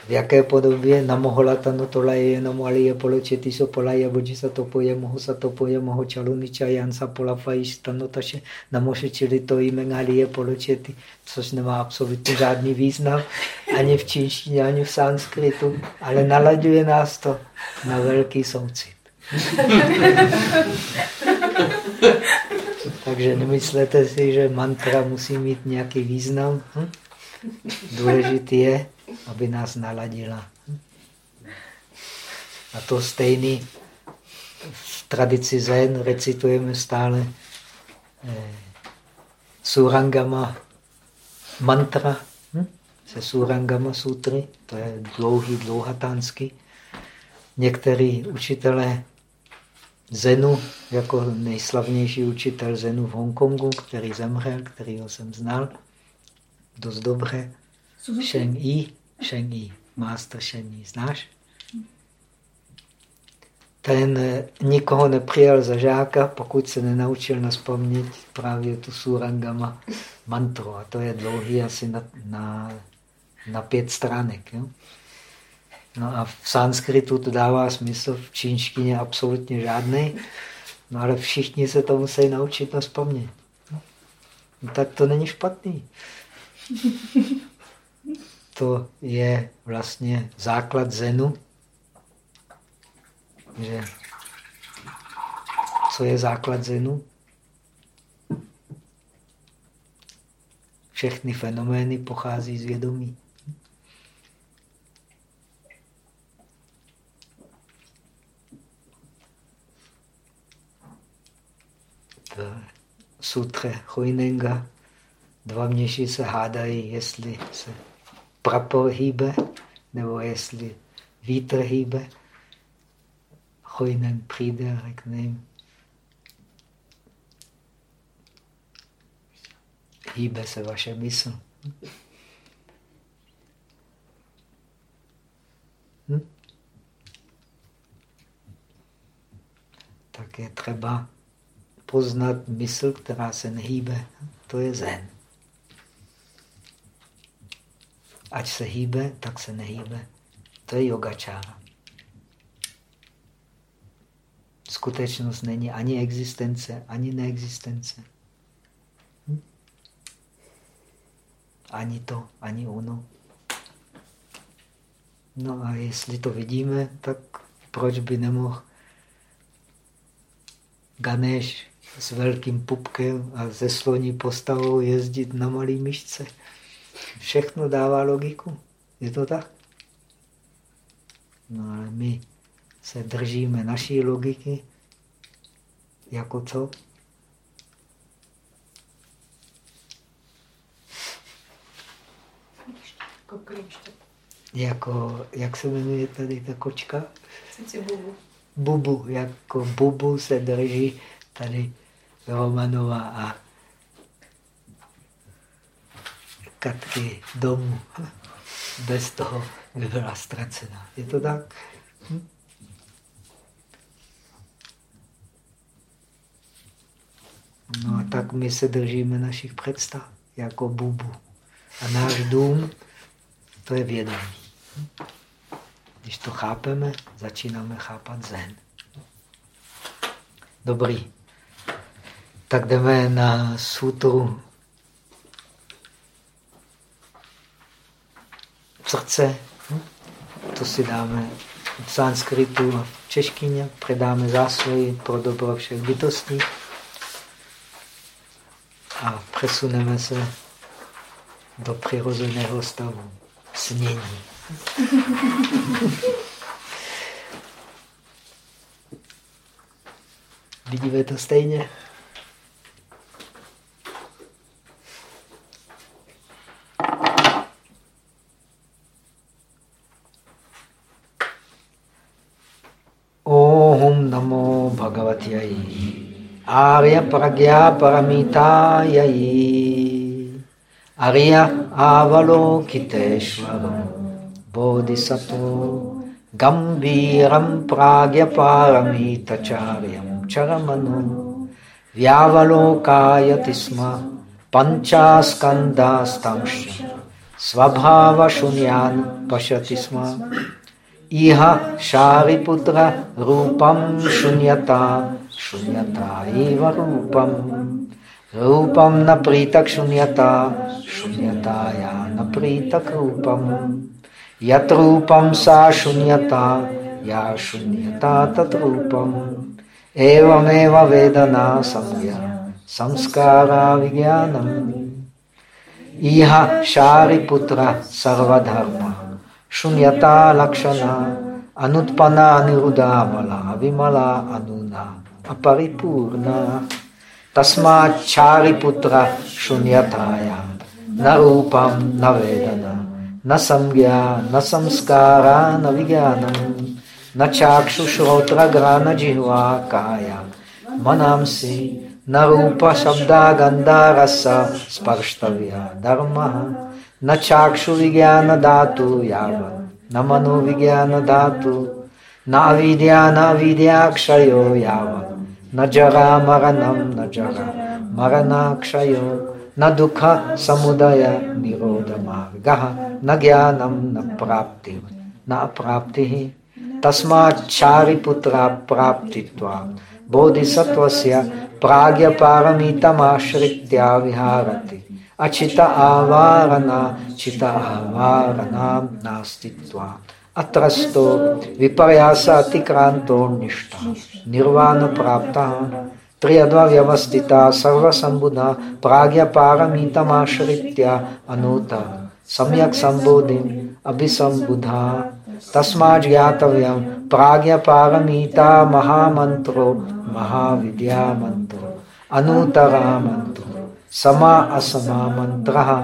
V jaké podobě? Namoholatano tolaje, namo aliye poločeti so polaje, bodži sa topoje, moho sa topoje, moho čaluniča, jan sa polafají, stanotaše, namoše čili to jmen aliye poločeti, což nemá absolutně žádný význam, ani v čínštině, ani v sanskritu, ale nalaďuje nás to na velký soucit. <laughs> Takže nemyslete si, že mantra musí mít nějaký význam. Hm? Důležitý je, aby nás naladila. A to stejný v tradici Zen recitujeme stále eh, Surangama mantra hm? se Surangama sutry, to je dlouhý, dlouhatánský. Některý učitelé Zenu, jako nejslavnější učitel Zenu v Hongkongu, který zemřel, kterýho jsem znal dost dobře, Sheng Yi, Yi, Master Yi, znáš? Ten eh, nikoho nepřijal za žáka, pokud se nenaučil naspomnět právě tu Surangama mantru. A to je dlouhý asi na, na, na pět stránek. Jo? No a v sanskritu to dává smysl, v čínštině absolutně žádný. No ale všichni se to musí naučit na. No, tak to není špatný. To je vlastně základ Zenu, že co je základ Zenu? Všechny fenomény pochází z vědomí. V sutře Huinenga dva mniši se hádají, jestli se prapor hýbe, nebo jestli vítr hýbe. Chojnen přijde a řekne jim, hýbe se vaše mysl. Hm? Tak je třeba poznat mysl, která se nehýbe. To je zen. Ať se hýbe, tak se nehýbe. To je yogačára. Skutečnost není ani existence, ani neexistence. Hm? Ani to, ani ono. No a jestli to vidíme, tak proč by nemohl Ganesh s velkým pupkem a ze sloní postavou jezdit na malý myšce? Všechno dává logiku. Je to tak? No ale my se držíme naší logiky jako co? Jako, jak se jmenuje tady ta kočka? bubu. Bubu, jako bubu se drží tady Romanova a Katky domů. Bez toho by byla ztracena. Je to tak? Hm? No a tak my se držíme našich představ jako bubu. A náš dům, to je vědomí. Když to chápeme, začínáme chápat zen. Dobrý. Tak jdeme na sutru srdce. To si dáme v sanskritu a v češtině. Předáme zásluhy pro dobro všech bytostí a přesuneme se do přirozeného stavu snění. <laughs> Vidíme to stejně? आर्य प्रज्ञा परमितायै। आर्य आवलोकितेश्वर बोधिसत्व गम्भीरं प्राज्ञपारमितचार्यं चरमनु। व्यावलोकायति स्म पञ्चास्कन्दास्तांश स्वभावशून्यान् पश्यति स्म। इह शारिपुत्ररूपं शून्यता शून्यता रूपम रूपम न प्रीतक शून्यता शून्यता न प्रीतक रूपम यूपम सा शून्यता, या शून्यता तत्रूपम। एवमेव वेदना संज्ञा संस्कारा विज्ञानम। इह सर्वधर्म, शून्यता लक्षण, अनुत्पन्ना अनुरुदा मला विमला अनुना। अपरिपूर्ण तस्माचारिपुत्र शून्यताया। न रूपम न वेदना, न संज्ञा, न संस्कारा, न विज्ञानम न चाक्षुश्रोत्रग्रा न जिह्वा काया मनांसि न रूप, शब्दा गंधा स्पर्शव्य धर्म। न चाक्षुविज्ञान धातु याव न मनोविज्ञान धातु। न विद्या न विद्याक्षयो यावत्। न जरा मरणम न जरा मरणाक्षय, न दुख समुदय निरोध मार्ग न ज्ञानम न प्राप्ति, न अप्राप्ति। तस्माचारिपुत्र प्राप्तित्वा बोधिसत्वस्य प्राज्ञपारमितमाश्रित्या विहारति। अचित आवारणा, चित आवारणा नास्तित्वात् अत्रस्तो विपर्यास अतिक्रांतो निष्ठा। निर्वाण प्राप्त त्रियद्वव्यवस्थिता सर्वसम्बुधा, प्राज्ञपारमितमाश्रित्य अनूता। सम्यक् सम्बोधिम्, अभिसम्बुधा। तस्मात् ज्ञातव्यं महामंत्रो महाविद्या मंत्रो अनुतरा मंत्रो समा असमा मन्त्रः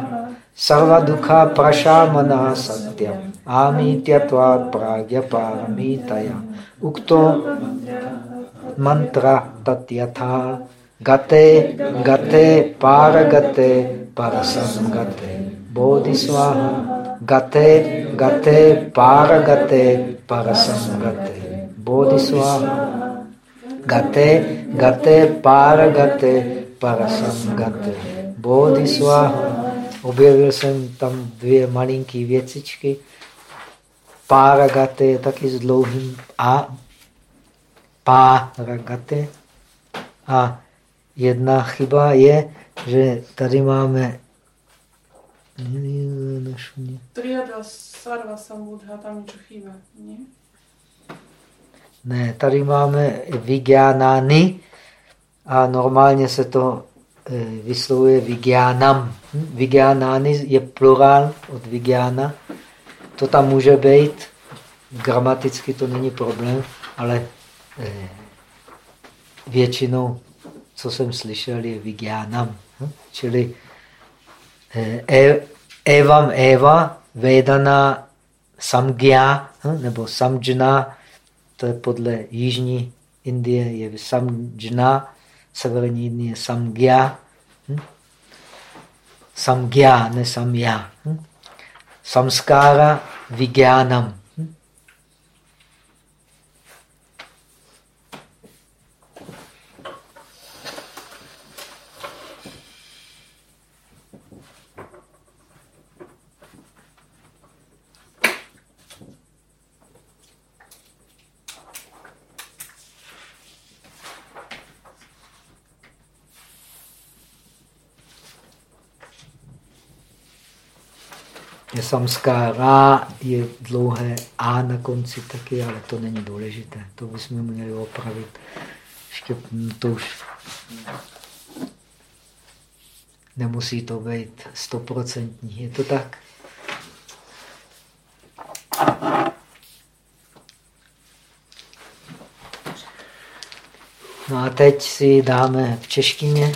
सर्वदुःखप्रशामना सत्यम्। आमीत्यत्वात् प्राज्ञपारमितया उक्तो मंत्र तत्यथा गते गते पारगते परसंगते बोधिस्वाहा गते गते पारगते परसंगते बोधिस्वाहा गते गते पारगते परसंगते बोधिस्वाहा Objevil jsem tam. Páragate je taky s dlouhým A. Páragate. A jedna chyba je, že tady máme Triada Sarva Sambuddha, tam něco chýba, ne? Ne, tady máme Vigyanány a normálně se to eh, vyslovuje Vigyánam. Hm? Vigyanány je plurál od Vigyána. To tam může být, gramaticky to není problém, ale eh, většinou, co jsem slyšel, je Vigyánam. Hm? Čili eh, e, Evam Eva, Vedana Samgya, hm? nebo Samjna, to je podle jižní Indie, je Samjna, severní Indie je Samgya. Hm? Samgya, ne Samya. Samskára Vigyánam. Hm? Je samskára, je dlouhé A na konci taky, ale to není důležité. To bychom měli opravit. Ještě to už nemusí to být stoprocentní. Je to tak? No a teď si dáme v češtině.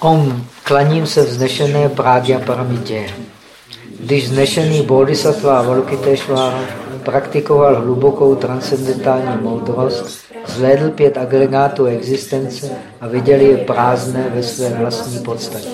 Om, klaním se vznešené Prágya Paramitě. Když vznešený Bodhisattva Avalokiteshvara praktikoval hlubokou transcendentální moudrost, zhlédl pět agregátů existence a viděl je prázdné ve své vlastní podstatě.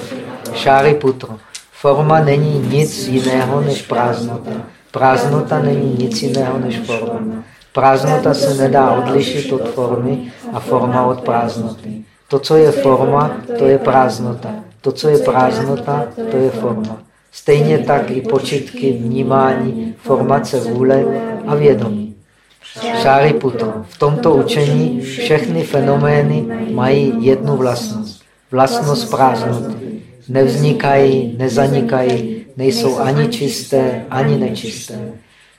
Šáriputro. Forma není nic jiného než prázdnota. Prázdnota není nic jiného než forma. Prázdnota se nedá odlišit od formy a forma od prázdnoty. To, co je forma, to je prázdnota. To, co je prázdnota, to je forma. Stejně tak i počitky, vnímání, formace vůle a vědomí. Šáriputro. V tomto učení všechny fenomény mají jednu vlastnost. Vlastnost prázdnoty. Nevznikají, nezanikají, nejsou ani čisté, ani nečisté.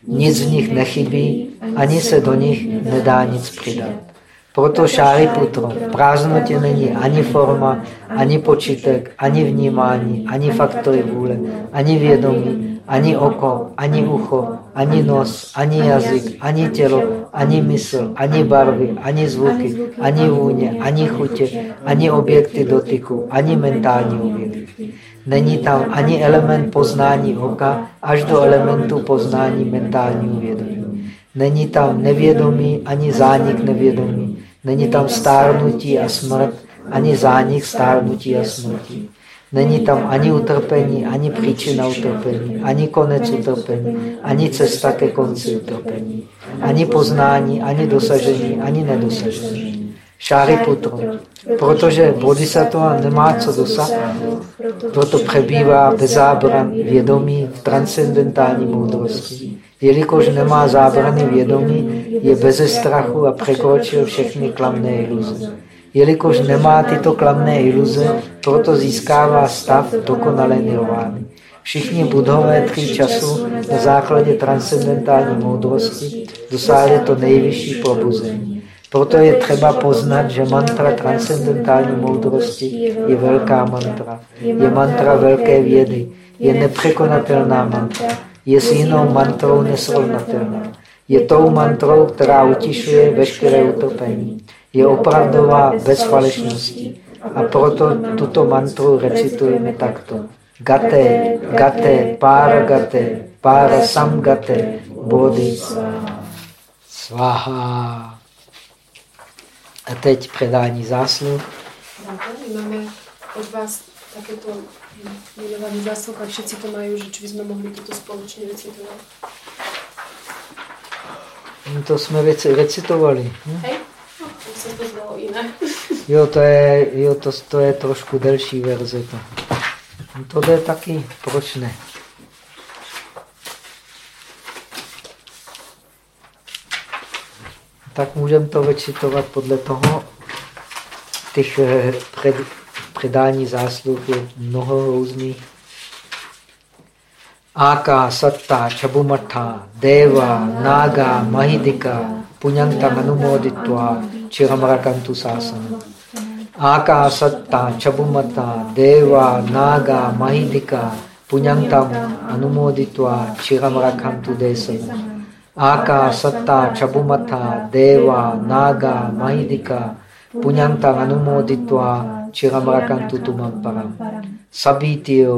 Nic v nich nechybí, ani se do nich nedá nic přidat. Proto Šáriputro, v prázdnotě není ani forma, ani počítek, ani vnímání, ani faktory vůle, ani vědomí, ani oko, ani ucho, ani nos, ani jazyk, ani tělo, ani mysl, ani barvy, ani zvuky, ani vůně, ani chutě, ani objekty dotyku, ani mentální objekty. Není tam ani element poznání oka, až do elementu poznání mentálního vědomí. Není tam nevědomí ani zánik nevědomí. Není tam stárnutí a smrt, ani zánik stárnutí a smrti. Není tam ani utrpení, ani příčina utrpení, ani konec utrpení, ani cesta ke konci utrpení, ani poznání, ani dosažení, ani nedosažení. Šáriputro. Protože bodhisattva nemá co dosáhnout, proto přebývá bez zábran vědomí v transcendentální moudrosti. Jelikož nemá zábrany vědomí, je bez strachu a překročil všechny klamné iluze. Jelikož nemá tyto klamné iluze, proto získává stav dokonalé nirvány. Všichni budhové tři času na základě transcendentální moudrosti dosáhli to nejvyšší probuzení. Proto je třeba poznat, že mantra transcendentální moudrosti je velká mantra. Je mantra velké vědy. Je nepřekonatelná mantra. Je s jinou mantrou nesrovnatelná. Je tou mantrou, která utišuje veškeré utrpení. Je opravdová bez falešnosti. A proto tuto mantru recitujeme takto. Gate, gate, para gate, para sam gate, bodhi. Svaha. A teď předání zásluh. Máme od vás takéto milovaný zásluh a všetci to mají, že či by jsme mohli toto společně recitovat. No to jsme věci recitovali. Hm? Hej, no, to se to zdalo jiné. <laughs> Jo, to je, jo to, to je trošku delší verze. To. No to jde taky, proč ne? Tak můžeme to recitovat podle toho, těch eh, před, předání zásluh je mnoho různých. Aka, Satta, Chabumata, Deva, Naga, Mahidika, Punyantam Anumoditva, Chiramarakantu Sasana. Aka, Satta, Chabumata, Deva, Naga, Mahidika, Punyantam Anumoditva, Chiramarakantu Desana. Aka, Satta, Chabumata, Deva, Naga, Mahidika, Punyantam Anumoditva, चिरमरकंतु तुमम परम सभी त्यो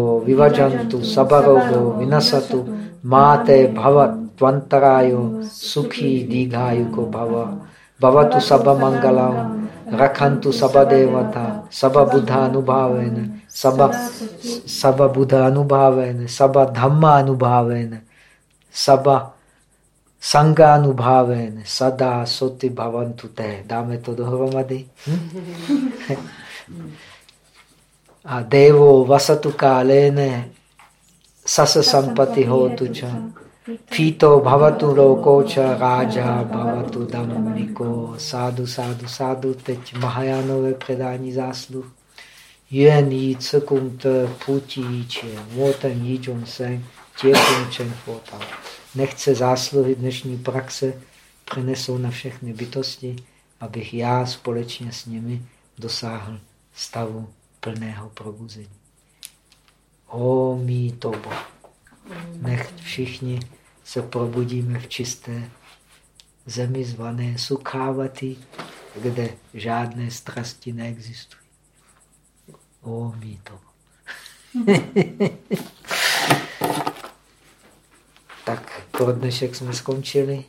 सबरोगो विनसतु माते भव त्वंतरायो सुखी दीघायु भव भवतु सब मंगलम रखंतु सब देवता सब बुधानुभावेन सब सब बुधानुभावेन सब धम्मानुभावेन सब संगानुभावेन सदा सोति ते दामे तो दोहवमदि a devo vasatu kalene sasa sampati hotuča. Pito bhavatu lokoča rája bhavatu dhammiko. Sádu, sádu, sádu. Teď Mahajánové předání zásluh. Yuan yi cikum te puti yi če. Woten yi jung sen. Těkum čen fotao. Nechce zásluhy dnešní praxe přinesou na všechny bytosti, abych já společně s nimi dosáhl stavu plného probuzení. O mý tobo. Nech všichni se probudíme v čisté zemi zvané Sukhávatý, kde žádné strasti neexistují. O mý tobo. <laughs> tak pro dnešek jsme skončili.